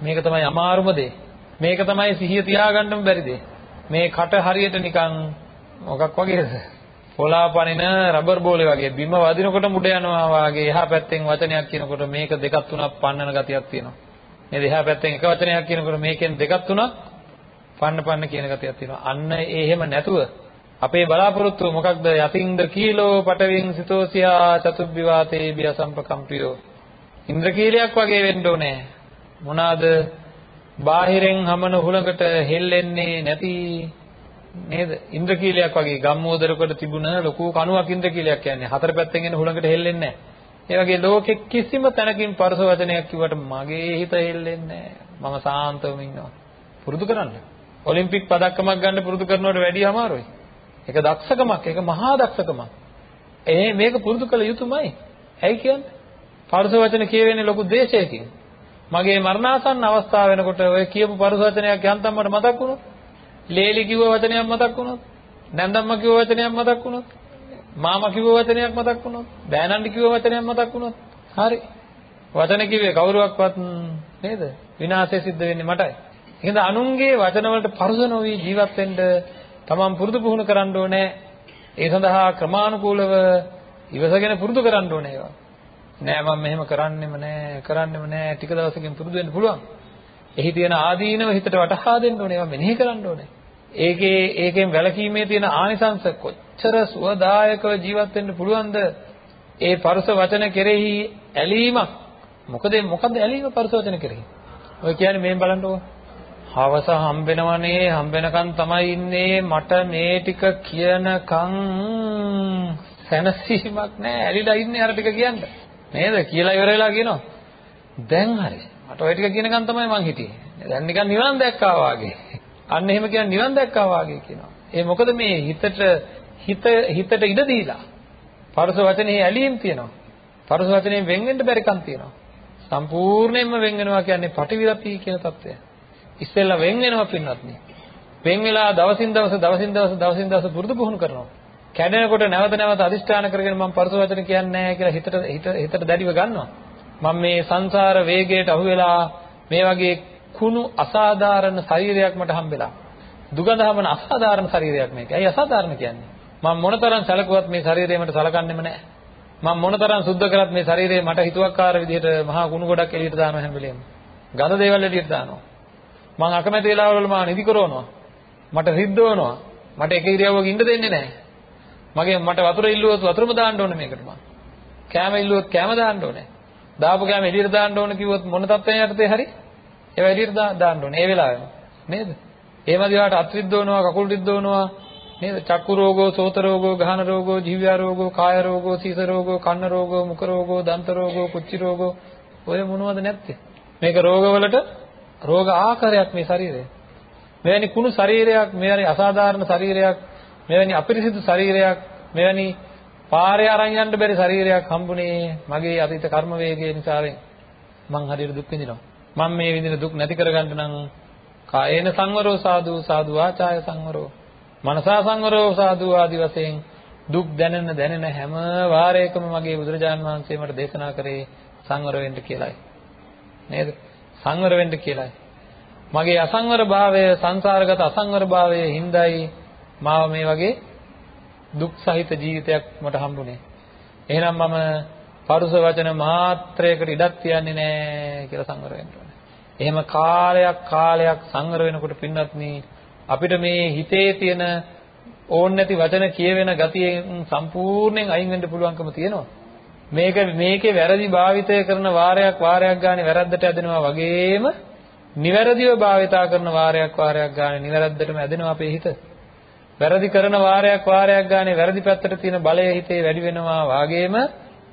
මේක තමයි අමාරුම දේ. මේක තමයි සිහිය තියාගන්නම බැරි දේ. මේ කට හරියට නිකන් මොකක් වගේද? පොලාපනින රබර් බෝලේ වගේ බිම වදිනකොට මුඩ යනවා වගේ එහා පැත්තෙන් වචනයක් කියනකොට මේක දෙකක් තුනක් පන්නන ගතියක් තියෙනවා. නේද? එහා පැත්තෙන් එක වචනයක් කියනකොට මේකෙන් දෙකක් තුනක් පන්න පන්න කියන ගතියක් තියෙනවා. අන්න ඒ එහෙම නැතුව අපේ බලාපොරොත්තුව මොකක්ද? යතින්ද කීලෝ පටවින් සිතෝසියා චතුබ්බිවාතේ බිය සම්පකම්පියෝ. ඉන්ද්‍රකීලයක් වගේ වෙන්න ඕනේ. මොනවාද? බාහිරෙන් හමන හුලඟට හෙල්ලෙන්නේ නැති නේද? ඉන්ද්‍රකීලයක් වගේ ගම්මෝදරකට තිබුණ ලොකු කණුවක් ඉන්ද්‍රකීලයක් කියන්නේ. හතර පැත්තෙන් එන හුලඟට හෙල්ලෙන්නේ නැහැ. ඒ වගේ ලෝකෙ කිසිම තැනකින් පරස වචනයක් කිව්වට මගේ හිත හෙල්ලෙන්නේ මම සාන්තවම ඉන්නවා. පුරුදු කරන්න. ඔලිම්පික් පදක්කමක් ගන්න පුරුදු කරනවට වැඩිය අමාරුයි. ඒක දක්ෂකමක්. ඒක මහා දක්ෂකමක්. ඒ මේක පුරුදු කළ යුතුමයි. ඇයි කියන්නේ? පරස වචන කියවෙන්නේ ලොකු දේශයකින්. මගේ මරණාසන්න අවස්ථාව වෙනකොට ඔය කියපු පරස වචනයක් යන්තම් මට මතක් වුණොත් ලේලි කිව්ව වචනයක් මතක් වුණොත්, නැන්දම්ම කිව්ව වචනයක් මතක් වුණොත්, මාමා කිව්ව වචනයක් මතක් වුණොත්, දෑනන්ඩි කිව්ව වචනයක් මතක් වුණොත්, හරි. වචන කිව්වේ කවුරුවක්වත් නේද? විනාශය සිද්ධ වෙන්නේ මටයි. එහෙනම් අනුන්ගේ වචන වලට පරුස නොවි ජීවත් වෙන්න තමන් පුරුදු පුහුණු කරන්න ඕනේ. ඒ සඳහා ක්‍රමානුකූලව ඉවසගෙන පුරුදු කරන්න ඕනේ ඒවා. නෑ මම මෙහෙම කරන්නෙම නෑ කරන්නෙම නෑ ටික දවසකින් පුරුදු වෙන්න පුළුවන්. එහි තියෙන ආදීනව හිතට වටහා දෙන්න ඕනේ ඒවා මෙනෙහි කරන්න ඕනේ. ඒකේ ඒකෙන් වැළකීමේ තියෙන ආනිසංශ කොච්චර සුවදායකව ජීවත් වෙන්න පුළුවන්ද? ඒ පරස වචන කෙරෙහි ඇලීමක්. මොකද මොකද්ද ඇලීම පරස වචන කෙරෙහි? ඔය කියන්නේ මෙහෙම බලන්නකෝ. හවස හම්බෙනවනේ හම්බෙනකන් තමයි ඉන්නේ මට මේ ටික කියනකන් සැනසීමක් නැහැ ඇලිලා ඉන්නේ අර ටික කියන්න නේද කියලා ඉවර වෙලා කියනවා දැන් හරි මට ওই ටික කියනකන් තමයි මං හිටියේ. දැන් නිකන් නිවන් දැක්කා වාගේ. අන්න එහෙම කියන නිවන් දැක්කා වාගේ කියනවා. ඒ මොකද මේ හිතට හිත හිතට ඉඩ දීලා. පරස වචනේ ඇලීම් තියෙනවා. පරස වචනේ වෙන් වෙන්න බැරිකම් තියෙනවා. සම්පූර්ණයෙන්ම වෙන් වෙනවා කියන්නේ පටිවිරපී කියන தත්වය. ඉස්සෙල්ලා වෙන් වෙනවා පින්වත්නි. වෙන් වෙලා දවසින් දවස දවසින් දවස දවසින් දවස පුරුදු පුහුණු කරනවා. කැඩෙනකොට නැවත නැවත අදිෂ්ඨාන කරගෙන මම පරස වචන කියන්නේ නැහැ කියලා හිතට හිතට දැඩිව ගන්නවා. මම මේ සංසාර වේගයට අහු වෙලා මේ වගේ කුණු අසාධාරණ ශරීරයක් මට හම්බෙලා. දුගඳ හමන අසාධාරණ ශරීරයක් මේක. ඇයි අසාධාරණ කියන්නේ? මම මොනතරම් සැලකුවත් මේ ශරීරය මට සලකන්නෙම නැහැ. මම මොනතරම් සුද්ධ කරත් මේ ශරීරය මට හිතුවක්කාර විදිහට මහා කුණු ගොඩක් එළියට දානවා හැම වෙලේම. ගඳ දේවල් එළියට දානවා. මම අකමැති වෙලාවවල මම නිදි කරනවා. මට රිද්දවනවා. මට එක ඉරියව්වක ඉන්න දෙන්නේ නැහැ. මගේ මට වතුර ඉල්ලුවොත් වතුරම දාන්න ඕනේ මේකට මම. කෑම ඉල්ලුවොත් කෑම දාන්න ඕනේ. දාපු කෑම එළියට දාන්න ඕනේ කිව්වොත් මොන තත්ත්වයෙන් යටතේ හරි ඒවා එළියට දාන්න ඕනේ ඒ වෙලාවෙම. නේද? එහෙම දිහාට අත් රිද්දවනවා, කකුල් රිද්දවනවා, නේද? චක්කු රෝගෝ, සෝත රෝගෝ, ගහන රෝගෝ, ජීව්‍ය රෝගෝ, කාය රෝගෝ, සීස රෝගෝ, කන්න රෝගෝ, මුඛ රෝගෝ, දන්ත රෝගෝ, කුච්චි රෝගෝ ඔය මොනවද නැත්තේ? මේක රෝගවලට රෝග ආකාරයක් මේ ශරීරය. මෙවැනි කුණු ශරීරයක්, මෙවැනි අසාධාරණ ශරීරයක්, මෙවැනි අපිරිසිදු ශරීරයක්, මෙවැනි පාරේ අරන් යන්න බැරි ශරීරයක් හම්බුනේ මගේ අතීත කර්ම වේගය නිසාවෙන්. මං හරියට දුක් විඳිනවා. මම මේ විඳින දුක් නැති කරගන්න නම් කායේන සංවරෝ සාදු සාදු ආචාය සංවරෝ මනසා සංවරෝ සාදු ආදි වශයෙන් දුක් දැනෙන දැනෙන හැම වාරයකම මගේ බුදුරජාන් වහන්සේ මට දේශනා කරේ සංවර වෙන්න කියලායි නේද සංවර වෙන්න කියලායි මගේ අසංවර භාවය සංසාරගත අසංවර භාවයේ හිඳයි මාව මේ වගේ දුක් සහිත ජීවිතයක් මට හම්බුනේ එහෙනම් මම පරුස වචන මාත්‍රයකට ඉඩක් තියන්නේ නැහැ කියලා සංවර වෙන්න ඕනේ. එහෙම කාලයක් කාලයක් සංවර වෙනකොට පින්වත්නි අපිට මේ හිතේ තියෙන ඕන් නැති වචන කියවෙන ගතියෙන් සම්පූර්ණයෙන් අයින් වෙන්න පුළුවන්කම තියෙනවා. මේක මේකේ වැරදි භාවිතය කරන වාරයක් වාරයක් ගානේ වැරද්දට ඇදෙනවා වගේම නිවැරදිව භාවිතා කරන වාරයක් වාරයක් ගානේ නිවැරද්දටම ඇදෙනවා අපේ හිත. වැරදි කරන වාරයක් වාරයක් ගානේ වැරදි පැත්තට තියෙන බලය හිතේ වැඩි වෙනවා වාගේම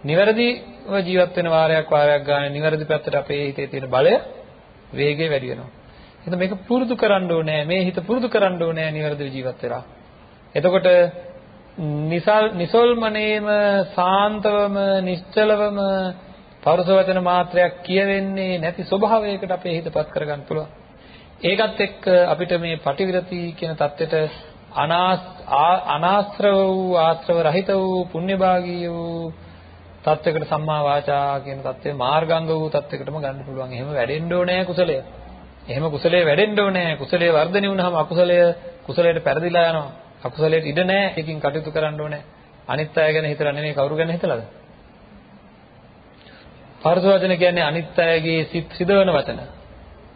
නිවැරදිව ජීවත් වෙන වාරයක් වාරයක් ගානේ නිවැරදි පැත්තට අපේ හිතේ තියෙන බලය වේගය වැඩි වෙනවා. එහෙනම් මේක පුරුදු කරන්න ඕනේ. මේ හිත පුරුදු කරන්න ඕනේ නිවැරදිව ජීවත් වෙලා. එතකොට නිසල් නිසල්මනේම සාන්තවම නිශ්චලවම පරුස වචන මාත්‍රයක් කියවෙන්නේ නැති ස්වභාවයකට අපේ හිතපත් කරගන්න පුළුවන්. ඒකත් එක්ක අපිට මේ පටිවිරති කියන தත්වෙට අනාස්ත්‍රව වූ ආශ්‍රව රහිත වූ පුණ්‍යභාගී වූ තත්වයකට සම්මා වාචා කියන தත්ත්වය මාර්ගාංග වූ தත්වයකටම ගන්න පුළුවන්. එහෙම වැඩෙන්න ඕනේ කුසලය. එහෙම කුසලයේ වැඩෙන්න ඕනේ. කුසලයේ වර්ධනය වුණාම අකුසලය කුසලයට පෙරදිලා යනවා. අකුසලයට ඉඩ නැහැ. ඒකින් කටයුතු කරන්න ඕනේ. අනිත් අය ගැන හිතලා නෙමෙයි කවුරු ගැන හිතලාද? පරස වචන කියන්නේ අනිත් අයගේ සිත් සිදවන වචන.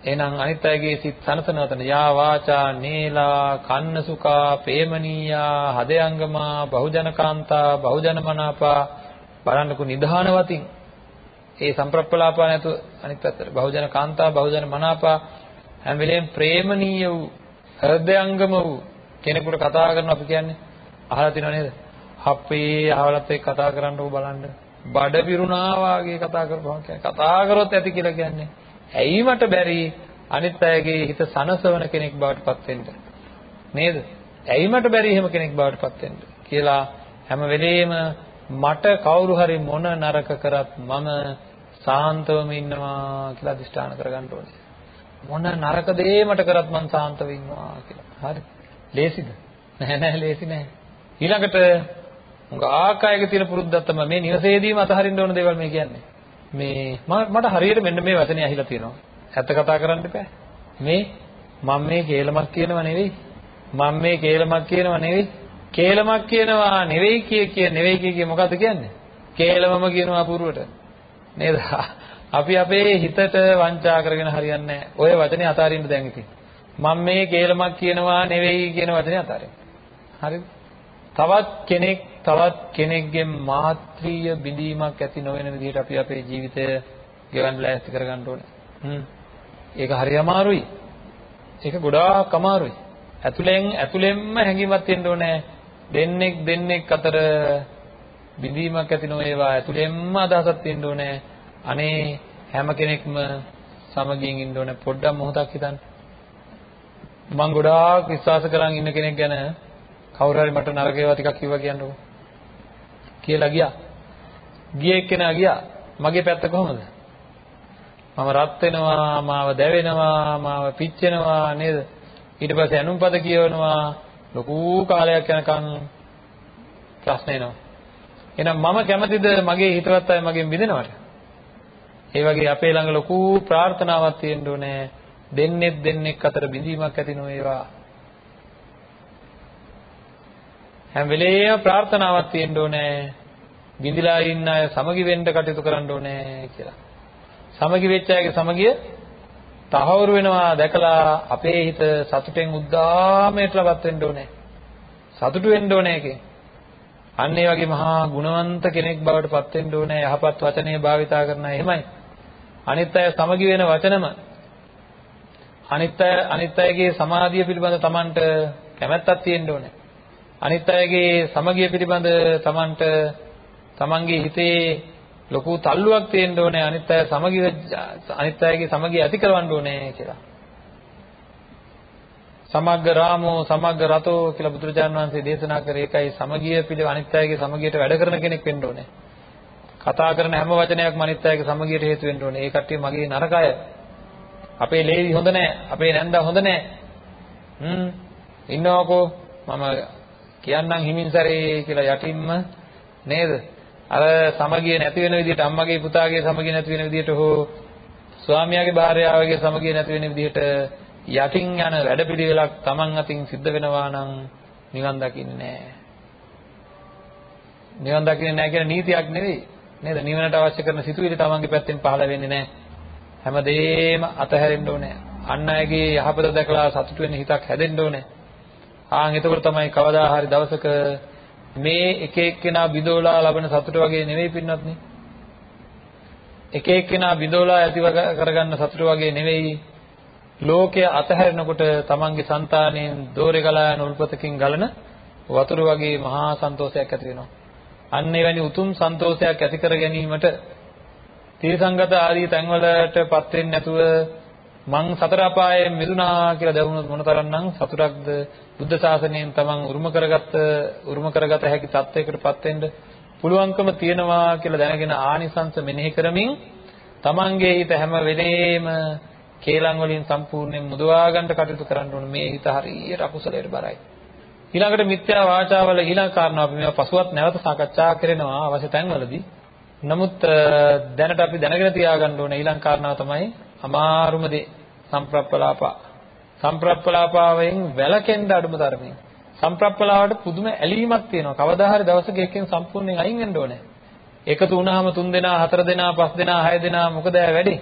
එහෙනම් අනිත් අයගේ සිත් සනසන වචන. යා වාචා නේලා කන්නසුකා ප්‍රේමනීයා හදයංගමා බහුජනකාන්තා බහුජනමනාපා බලන්නකො නිධානවතින් ඒ සම්ප්‍රප්පලාපා නැතුව අනිත් පැත්තට බහුජන කාන්තා බහුජන මනාපා හැම වෙලෙම ප්‍රේමණීය වූ හෘදයංගම වූ කෙනෙකුට කතා කරන අපි කියන්නේ අහලා තියෙනව නේද? අපේ අහවලත් එක්ක කතා කරන්න ඕ බලන්න. බඩ පිරුණා වාගේ කතා කරපුවා කියන්නේ. කතා කරොත් ඇති කියලා කියන්නේ. ඇයි මට බැරි අනිත් අයගේ හිත සනසවන කෙනෙක් බවට පත් වෙන්න? නේද? ඇයි මට බැරි එහෙම කෙනෙක් බවට පත් වෙන්න? කියලා හැම වෙලෙම මට කවුරු හරි මොන නරක කරත් මම සාන්තවම ඉන්නවා කියලා අදිෂ්ඨාන කරගන්න ඕනේ. මොන නරක දේ මට කරත් මං සාන්තව ඉන්නවා කියලා. හරි. ලේසිද? නෑ නෑ ලේසි නෑ. ඊළඟට ආකායක තියෙන පුරුද්දක් තමයි මේ නිවසේදීම අතහරින්න ඕන දේවල් මේ කියන්නේ. මේ මට හරියට මෙන්න මේ වචනේ ඇහිලා තියෙනවා. ඇත්ත කතා කරන්න එපා. මේ මම මේ කේලමක් කියනව නෙවෙයි. මම මේ කේලමක් කියනව නෙවෙයි. කේලමක් කියනවා නෙවෙයි කිය කිය නෙවෙයි කිය කිය මොකද්ද කියන්නේ? කේලමම කියනවා පුරුවට. නේද? අපි අපේ හිතට වංචා කරගෙන හරියන්නේ නැහැ. ඔය වචනේ අතාරින්න දැන් ඉතින්. මම මේ කේලමක් කියනවා නෙවෙයි කියන වචනේ අතාරින්න. හරිද? තවත් කෙනෙක් තවත් කෙනෙක්ගේ මාත්‍රීය බිඳීමක් ඇති නොවන විදිහට අපි අපේ ජීවිතය ගෙවන්න ලෑස්ති කරගන්න ඕනේ. හ්ම්. ඒක හරි අමාරුයි. ඒක ගොඩාක් අමාරුයි. ඇතුලෙන් ඇතුලෙන්ම හැඟීමක් තියෙන්න ඕනේ. දෙන්නෙක් දෙන්නෙක් අතර බිඳීමක් ඇති නොවේවා ඇතුළෙන්ම අදහසක් තියෙන්න ඕනේ අනේ හැම කෙනෙක්ම සමගියෙන් ඉන්න ඕනේ පොඩ්ඩක් මොහොතක් හිතන්න මම ගොඩාක් විශ්වාස කරන් ඉන්න කෙනෙක් ගැන කවුරු හරි මට නරක ඒවා ටිකක් කිව්වා කියන්නකෝ කියලා ගියා ගියේ කෙනා ගියා මගේ පැත්ත කොහොමද මම රත් වෙනවා මාව දැවෙනවා මාව පිච්චෙනවා නේද ඊට පස්සේ අනුම්පද කියවනවා ලොකු කාලයක් යනකම් ප්‍රශ්න එනවා. එහෙනම් මම කැමතිද මගේ හිතවත් අය මගෙන් බිඳෙනවට? ඒ වගේ අපේ ළඟ ලොකු ප්‍රාර්ථනාවක් තියෙන්න ඕනේ. දෙන්නෙක් දෙන්නෙක් අතර බිඳීමක් ඇති නොවේවා. හැම වෙලේම ප්‍රාර්ථනාවක් තියෙන්න ඕනේ. බිඳිලා ඉන්න අය සමගි වෙන්න කටයුතු කරන්න ඕනේ කියලා. සමගි වෙච්ච අයගේ සමගිය තහවුරු වෙනවා දැකලා අපේ හිත සතුටෙන් උද්දාමයටපත් වෙන්න ඕනේ. සතුටු වෙන්න ඕනේ ඒකේ. අන්න ඒ වගේ මහා ගුණවන්ත කෙනෙක් බවට පත් වෙන්න ඕනේ යහපත් වචනේ භාවිතා කරන අය. එහෙමයි. අනිත් අය සමගි වෙන වචනම අනිත් අය අනිත් අයගේ සමාධිය පිළිබඳ Tamanට කැමැත්තක් තියෙන්න ඕනේ. අනිත් අයගේ සමගිය පිළිබඳ Tamanට Tamanගේ හිතේ ලොකු තල්ලුවක් තියෙන්න ඕනේ අනිත් අය සමගි අනිත් අයගේ සමගිය ඇති කරවන්න ඕනේ කියලා. සමග්ග රාමෝ සමග්ග රතෝ කියලා බුදුරජාන් වහන්සේ දේශනා කරේ ඒකයි සමගිය පිළිව අනිත් අයගේ සමගියට වැඩ කරන කෙනෙක් වෙන්න ඕනේ. කතා කරන හැම වචනයක්ම අනිත් අයගේ සමගියට හේතු වෙන්න ඕනේ. ඒ කට්ටිය මගේ නරකය. අපේ ලේවි හොඳ නැහැ. අපේ නැන්දා හොඳ නැහැ. හ්ම් ඉන්නවකෝ මම කියන්නම් හිමින්සරේ කියලා යටින්ම නේද? අර සමගිය නැති වෙන විදිහට අම්මගේ පුතාගේ සමගිය නැති වෙන විදිහට හෝ ස්වාමියාගේ භාර්යාවගේ සමගිය නැති වෙන විදිහට යටින් යන වැඩපිළිවෙලක් Taman අතින් සිද්ධ වෙනවා නම් නිවන් දකින්නේ නැහැ. නිවන් දකින්නේ නැහැ කියන නීතියක් නෙවෙයි. නේද? නිවනට අවශ්‍ය කරන සිතුවිලි Tamanගේ පැත්තෙන් පහළ වෙන්නේ නැහැ. හැමදේම අතහැරෙන්න ඕනේ. අන් අයගේ යහපත දැකලා සතුට වෙන්න හිතක් හැදෙන්න ඕනේ. ආන් එතකොට තමයි කවදා හරි දවසක මේ එක එක්කෙනා බිඳෝලා ලබන සතුට වගේ නෙවෙයි පින්නත් නේ. එක එක්කෙනා බිඳෝලා ඇති කරගන්න සතුට වගේ නෙවෙයි ලෝකය අතහැරෙනකොට තමන්ගේ సంతාණයෙන් දෝරේ ගලා යන උල්පතකින් ගලන වතුර වගේ මහා සන්තෝෂයක් ඇති වෙනවා. අන්න එවැනි උතුම් සන්තෝෂයක් ඇති කර ගැනීමට තීරසංගත ආදී තැන්වලටපත් වෙන්නේ නැතුව මං සතර අපායෙන් මිදුණා කියලා දැවුනොත් මොනතරම්නම් සතුටක්ද බුද්ධ ශාසනයෙන් තමන් උරුම කරගත්ත උරුම කරගත හැකි තත්වයකටපත් වෙන්න පුළුවන්කම තියෙනවා කියලා දැනගෙන ආනිසංස මෙනෙහි කරමින් තමන්ගේ හිත හැම වෙලේම කේලම් වලින් සම්පූර්ණයෙන් මුදවා ගන්න කටයුතු කරන්න ඕනේ. මේ හිත හරියට අකුසලයට බරයි. ඊළඟට මිත්‍යා වාචාවල ඊළඟ කාරණා අපි මේවා පසුවත් නැවත සාකච්ඡා කරනවා අවශ්‍ය තැන්වලදී. නමුත් දැනට අපි දැනගෙන තියාගන්න ඕනේ ඊළඟ කාරණාව තමයි අමාරුම දේ සම්ප්‍රප්පලාපා. සම්ප්‍රප්පලාපාවෙන් වැළකෙන්න අඩුම තරමින්. සම්ප්‍රප්පලාවට පුදුම ඇලීමක් තියෙනවා. කවදා හරි දවසක එකෙන් සම්පූර්ණයෙන් අයින් වෙන්න ඕනේ. එකතු වුණාම තුන් දෙනා, හතර දෙනා, පහ දෙනා, හය දෙනා මොකද වැඩේ?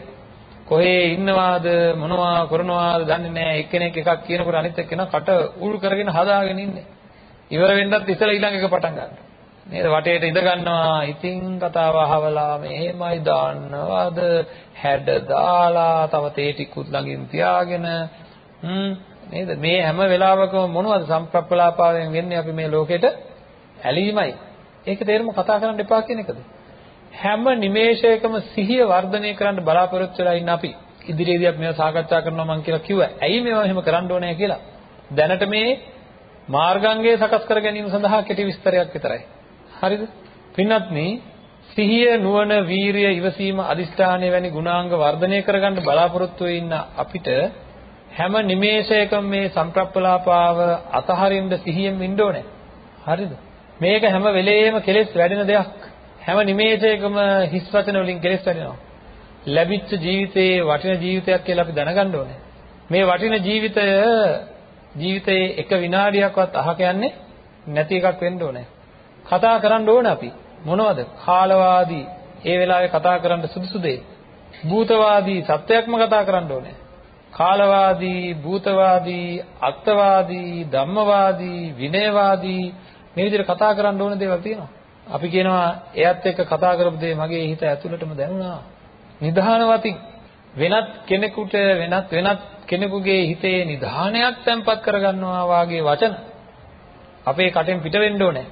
කොහේ ඉන්නවාද මොනවා කරනවාද දන්නේ නැහැ එක්කෙනෙක් එකක් කියනකොට අනිත් එක්කෙනා කට උල් කරගෙන හදාගෙන ඉන්නේ ඉවර වෙන්නත් ඉස්සෙල්ලා ඊළඟ එක පටන් ගන්නවා නේද? වටේට ඉඳ ගන්නවා. ඉතින් කතාව අහවලා මෙහෙමයි දාන්නවද හැඩ දාලා තව තේ ටිකුත් ළඟින් තියාගෙන හ්ම් නේද? මේ හැම වෙලාවකම මොනවද සම්ප්‍රප්පලාපාවෙන් වෙන්නේ අපි මේ ලෝකෙට? ඇලීමයි. ඒක තේරුම කතා කරන්න එපා කියන එකද? හැම නිමේෂයකම සිහිය වර්ධනය කරන්න බලාපොරොත්තු වෙලා ඉන්න අපි. ඉදිරියේදී අපි මේවා සාකච්ඡා කරනවා මම කියලා කිව්වා. ඇයි මේවා එහෙම කරන්න ඕනේ කියලා? දැනට මේ මාර්ගාංගය සකස් කර ගැනීම සඳහා කෙටි විස්තරයක් විතරයි. හරිද? පින්වත්නි සිහිය නුවණ වීරිය ඉවසීම අදිෂ්ඨානය වැනි ගුණාංග වර්ධනය කරගන්න බලාපොරොත්තු ඉන්න අපිට හැම නිමේෂයකම මේ සම්ප්‍රප්පලාපාව අතහරින්න සිහියෙන් ඉන්න ඕනේ. හරිද? මේක හැම වෙලේම කෙලෙස් වැඩෙන දෙයක්. හැම නිමේෂයකම හිස් වචන වලින් කෙලස් වැඩෙනවා. ලැබිච්ච ජීවිතේ වටින ජීවිතයක් කියලා අපි දැනගන්න ඕනේ. මේ වටින ජීවිතය ජීවිතයේ එක විනාඩියක්වත් අහක යන්නේ නැති එකක් වෙන්න ඕනේ. කතා කරන්න ඕන අපි. මොනවද? කාලවාදී ඒ වෙලාවේ කතා කරන්න සුදුසු දේ. භූතවාදී සත්‍යයක්ම කතා කරන්න ඕනේ. කාලවාදී, භූතවාදී, අත්වාදී, ධම්මවාදී, විනයවාදී මේ විදිහට කතා කරන්න ඕන දේවල් තියෙනවා. අපි කියනවා එයත් එක්ක කතා කරපු දේ මගේ හිත ඇතුළටම දැනුණා. නිධානවතින් වෙනත් කෙනෙකුට වෙනත් වෙනත් කෙනෙකුගේ හිතේ නිධානයක් තැම්පත් කරගන්නවා වාගේ වචන අපේ කටෙන් පිට වෙන්න ඕනේ.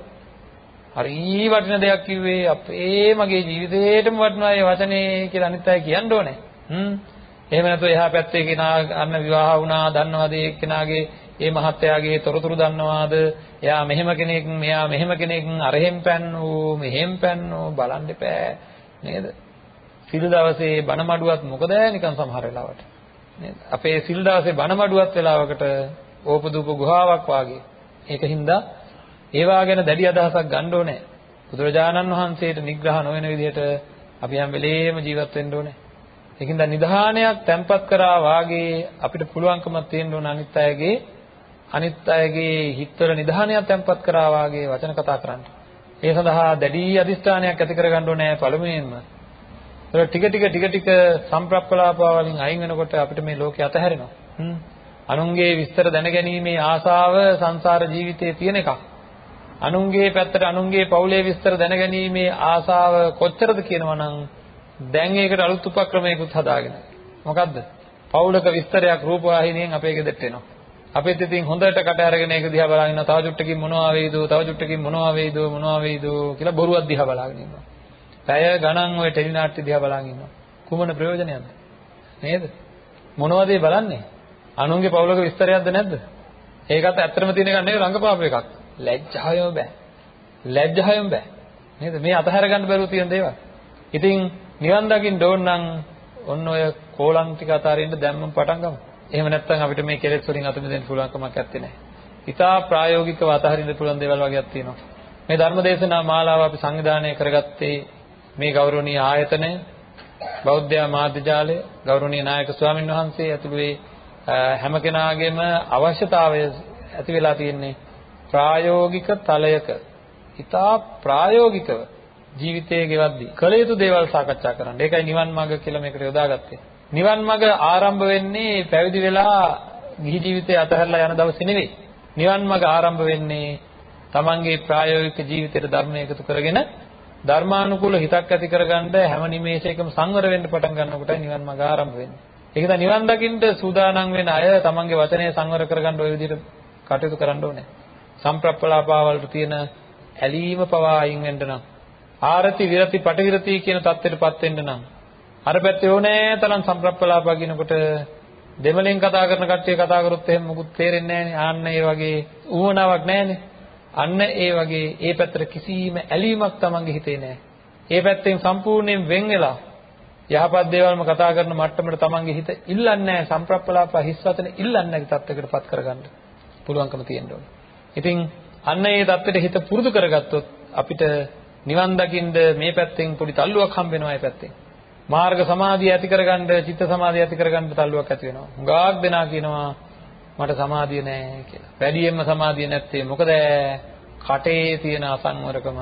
හරි වටින දෙයක් කිව්වේ අපේ මගේ ජීවිතේටම වටිනා ඒ වචනේ කියලා අනිත් අය කියන්න ඕනේ. හ්ම්. එහෙම නැත්නම් එහා පැත්තේ කෙනා අන්න විවාහ වුණා දන්නවද ඒ කෙනාගේ ඒ මහත්තයාගේ තොරතුරු දන්නවාද? එයා මෙහෙම කෙනෙක්, මෙයා මෙහෙම කෙනෙක්, අරහෙන් පැන්නෝ, මෙහෙන් පැන්නෝ බලන්න එපා නේද? සිල් දවසේ බණ මඩුවත් මොකද නිකන් සමහර වෙලාවට. නේද? අපේ සිල් දවසේ බණ මඩුවත් වෙලාවකට ඕපදූප ගුහාවක් වාගේ. ඒකින්ද ඒවා ගැන දැඩි අදහසක් ගන්න ඕනේ. බුදුරජාණන් වහන්සේට නිග්‍රහ නොවන විදිහට අපි හැම වෙලේම ජීවත් වෙන්න ඕනේ. ඒකින්ද නිධානයක් තැම්පත් කරා වාගේ අපිට පුළුවන්කම තියෙන්න ඕන අනිත් අයගේ අනිත් අයගේ හිතවල නිධානයක් තැම්පත් කරා වාගේ වචන කතා කරන්න. ඒ සඳහා දැඩි අදිස්ථානයක් ඇති කරගන්න ඕනේ පළමුවෙන්ම. ඒක ටික ටික ටික ටික සම්ප්‍රප්පලාපාවලින් අයින් වෙනකොට අපිට මේ ලෝකේ අතහැරෙනවා. හ්ම්. අනුන්ගේ විස්තර දැනගැනීමේ ආසාව සංසාර ජීවිතයේ තියෙන එකක්. අනුන්ගේ පැත්තට අනුන්ගේ පවුලේ විස්තර දැනගැනීමේ ආසාව කොච්චරද කියනවනම් දැන් ඒකට අලුත් උපක්‍රමයකුත් හදාගෙන. මොකද්ද? පවුලක විස්තරයක් රූපවාහිනියෙන් අපේ ගෙදරට එනවා. අපිත් ඉතින් හොඳට කට අරගෙන ඒක දිහා බලාගෙන ඉන්නවා. තව චුට්ටකින් මොනවා වෙයිද? තව චුට්ටකින් මොනවා වෙයිද? මොනවා වෙයිද කියලා බොරුවක් දිහා බලාගෙන ඉන්නවා. පැය ගණන් ওই ටෙලි නාට්‍ය දිහා බලාගෙන ඉන්නවා. කුමන ප්‍රයෝජනයක්ද? නේද? මොනවද බලන්නේ? අනුන්ගේ පවුලක විස්තරයක්ද නැද්ද? ඒකත් ඇත්තටම තියෙන එකක් නෙවෙයි රංගපාපු එකක්. ලැජ්ජායම බෑ. ලැජ්ජායම බෑ. නේද? මේ අතහැර ගන්න බැරුව තියෙන දේවල්. ඉතින් නිවන් දකින්න ඕන නම් ඔන්න ඔය කෝලම් ටික අතාරින්න දැම්මම පටන් ගමු. එහෙම නැත්නම් අපිට මේ කෙලෙස් වලින් අත මිදෙන්න පුළුවන් කමක් නැත්තේ නෑ. ඉතා ප්‍රායෝගිකව අතහරින්න පුළුවන් දේවල් වගේක් තියෙනවා. මේ ධර්මදේශනා මාලාව අපි සංවිධානය කරගත්තේ මේ ගෞරවනීය ආයතනය බෞද්ධ මාධ්‍ය ජාලය ගෞරවනීය නායක ස්වාමින් වහන්සේ ඇතුළු හැම කෙනාගේම අවශ්‍යතාවය ඇති වෙලා තියෙන්නේ ප්‍රායෝගික තලයක ඉතා ප්‍රායෝගිකව ජීවිතයේ ගෙවද්දී කළ යුතු දේවල් සාකච්ඡා කරන්න. ඒකයි නිවන් මාර්ග කියලා මේකට යොදාගත්තේ. නිවන් මාර්ග ආරම්භ වෙන්නේ පැවිදි වෙලා ගිහි ජීවිතය අතහැරලා යන දවසේ නෙවෙයි. නිවන් මාර්ග ආරම්භ වෙන්නේ තමන්ගේ ප්‍රායෝගික ජීවිතයට ධර්ම එකතු කරගෙන ධර්මානුකූල හිතක් ඇති කරගන්න හැම නිමේෂයකම සංවර වෙන්න පටන් ගන්නකොටයි නිවන් මාර්ග ආරම්භ වෙන්නේ. ඒක නිසා නිවන් දකින්න සූදානම් වෙන අය තමන්ගේ වචනය සංවර කරගන්න ওই විදිහට කටයුතු කරන්න ඕනේ. සම්ප්‍රප්පලාපාවලට තියෙන ඇලීම පවා අයින් වෙන්න නම් ආරති විරති පටිවිරති කියන தත්ත්වයටපත් වෙන්න නම් අර පැත්තේ ඕනෑ තරම් සම්ප්‍රප්පලාපා කියනකොට දෙමළෙන් කතා කරන කට්ටිය කතා කරොත් එහෙම මොකුත් තේරෙන්නේ නැහනේ. ආන්න ඒ වගේ ඌවණාවක් නැහනේ. අන්න ඒ වගේ ඒ පැත්තට කිසිම ඇලීමක් Tamange හිතේ නැහැ. ඒ පැත්තෙන් සම්පූර්ණයෙන් වෙන් වෙලා යහපත් දේවල්ම කතා කරන මට්ටමට Tamange හිත ඉල්ලන්නේ නැහැ. සම්ප්‍රප්පලාපා හිස් වචන ඉල්ලන්නේ නැති තත්යකටපත් කරගන්න පුළුවන්කම තියෙන්න ඕනේ. ඉතින් අන්න ඒ தත්ත්වයට හිත පුරුදු කරගත්තොත් අපිට නිවන් දකින්න මේ පැත්තෙන් පොඩි තල්ලුවක් හම්බ වෙනවා ඒ පැත්තෙන්. මාර්ග සමාධිය ඇති කරගන්න, චිත්ත සමාධිය ඇති කරගන්න තල්ලුවක් ඇති වෙනවා. හුඟක් දෙනා කියනවා මට සමාධිය නැහැ කියලා. වැඩියෙන්ම සමාධිය නැත්තේ මොකද? කටේ තියෙන අසංවරකම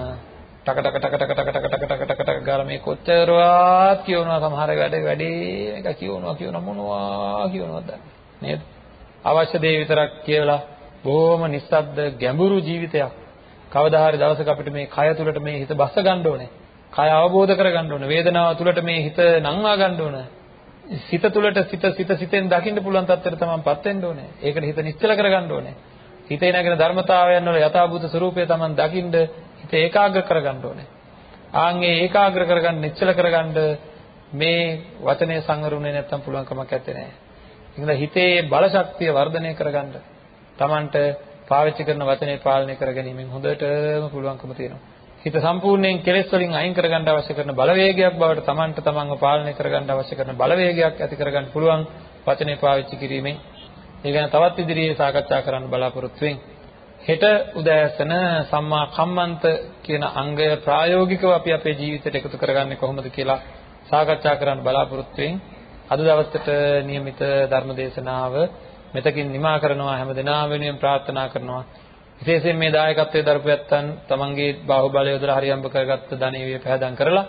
ටක ටක ටක ටක ටක ටක ටක ටක ටක ටක ගාලා මේ කොච්චරවත් කියවනවා සමහර වැඩ වැඩේ එක කියවනවා කියවනවා මොනවා කියවනවද නේද? අවශ්‍ය දේ විතරක් කියලා බොහොම නිස්සද්ද ගැඹුරු ජීවිතයක් කවදා හරි දවසක අපිට මේ කය තුලට මේ හිත බස්ස ගන්න ඕනේ. කය අවබෝධ කරගන්න ඕනේ. වේදනාව තුලට මේ හිත නංවා ගන්න ඕනේ. සිත තුලට සිත සිත සිතෙන් දකින්න පුළුවන් තත්ත්වයට තමන්පත් වෙන්න ඕනේ. ඒකට හිත නිශ්චල කරගන්න ඕනේ. හිතේ නැගෙන ධර්මතාවයන් වල යථාභූත ස්වરૂපය තමන් දකින්න හිත ඒකාග්‍ර කරගන්න ඕනේ. ආන්ගේ ඒකාග්‍ර කරගන්න නිශ්චල කරගන්න මේ වචනේ සංවරුනේ නැත්තම් පුළුවන් කමක් නැත්තේ නෑ. ඒකද හිතේ බල ශක්තිය වර්ධනය කරගන්න තමන්ට පාවිච්චි කරන වචනේ පාලනය කරගැනීමෙන් හොඳටම පුළුවන්කම තියෙනවා. හිත සම්පූර්ණයෙන් කෙලෙස් වලින් අයින් කරගන්න අවශ්‍ය කරන බලවේගයක් බවට තමන්ට තමන්ව පාලනය කරගන්න අවශ්‍ය කරන බලවේගයක් ඇති කරගන්න පුළුවන් වචනේ පාවිච්චි කිරීමෙන් ඒ ගැන තවත් ඉදිරියේ සාකච්ඡා කරන්න බලාපොරොත්තු වෙමින් හෙට උදෑසන සම්මා කම්මන්ත කියන අංගය ප්‍රායෝගිකව අපි අපේ ජීවිතයට එකතු කරගන්නේ කොහොමද කියලා සාකච්ඡා කරන්න බලාපොරොත්තු වෙමින් අද දවසට નિયમિત ධර්ම දේශනාව මෙතකින් නිමා කරනවා හැම දිනා වෙනුවෙන් ප්‍රාර්ථනා කරනවා විශේෂයෙන් මේ දායකත්වයේ දරපැත්තන් තමන්ගේ බාහුවලය යොදලා හරියම්බ කරගත්ත ධනෙවිය පැහැදම් කරලා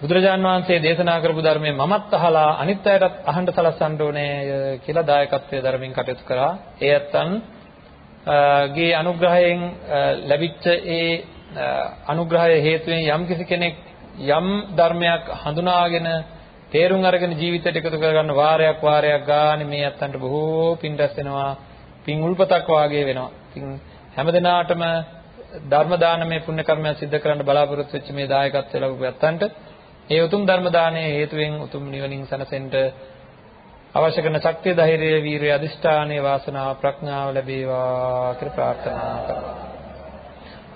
බුදුරජාන් වහන්සේ දේශනා කරපු ධර්මයේ මමත් අහලා අනිත් අයටත් අහන්න සලස්සන්න ඕනේ කියලා දායකත්වයේ ධර්මයෙන් කටයුතු කරා. ඒ ඇත්තන් ගේ අනුග්‍රහයෙන් ලැබිච්ච ඒ අනුග්‍රහය හේතුවෙන් යම් කිසි කෙනෙක් යම් ධර්මයක් හඳුනාගෙන තේරුම් අරගෙන ජීවිතයට එකතු කරගන්න වාරයක් වාරයක් ගානේ මේ ඇත්තන්ට බොහෝ පින් රැස් වෙනවා. පින් උල්පතක් වාගේ වෙනවා. ඉතින් හැමදිනාටම ධර්ම දානමය පුණ්‍ය කර්මයක් සිද්ධ කරන්න බලාපොරොත්තු වෙච්ච මේ දායකත්වය ලැබුව ඇත්තන්ට ඒ උතුම් ධර්ම දානයේ හේතුවෙන් උතුම් නිවනින් සැනසෙන්න අවශ්‍ය කරන ශක්තිය ධෛර්යය වීරිය අදිෂ්ඨානයේ වාසනාව ප්‍රඥාව ලැබේවා කියලා ප්‍රාර්ථනා කරනවා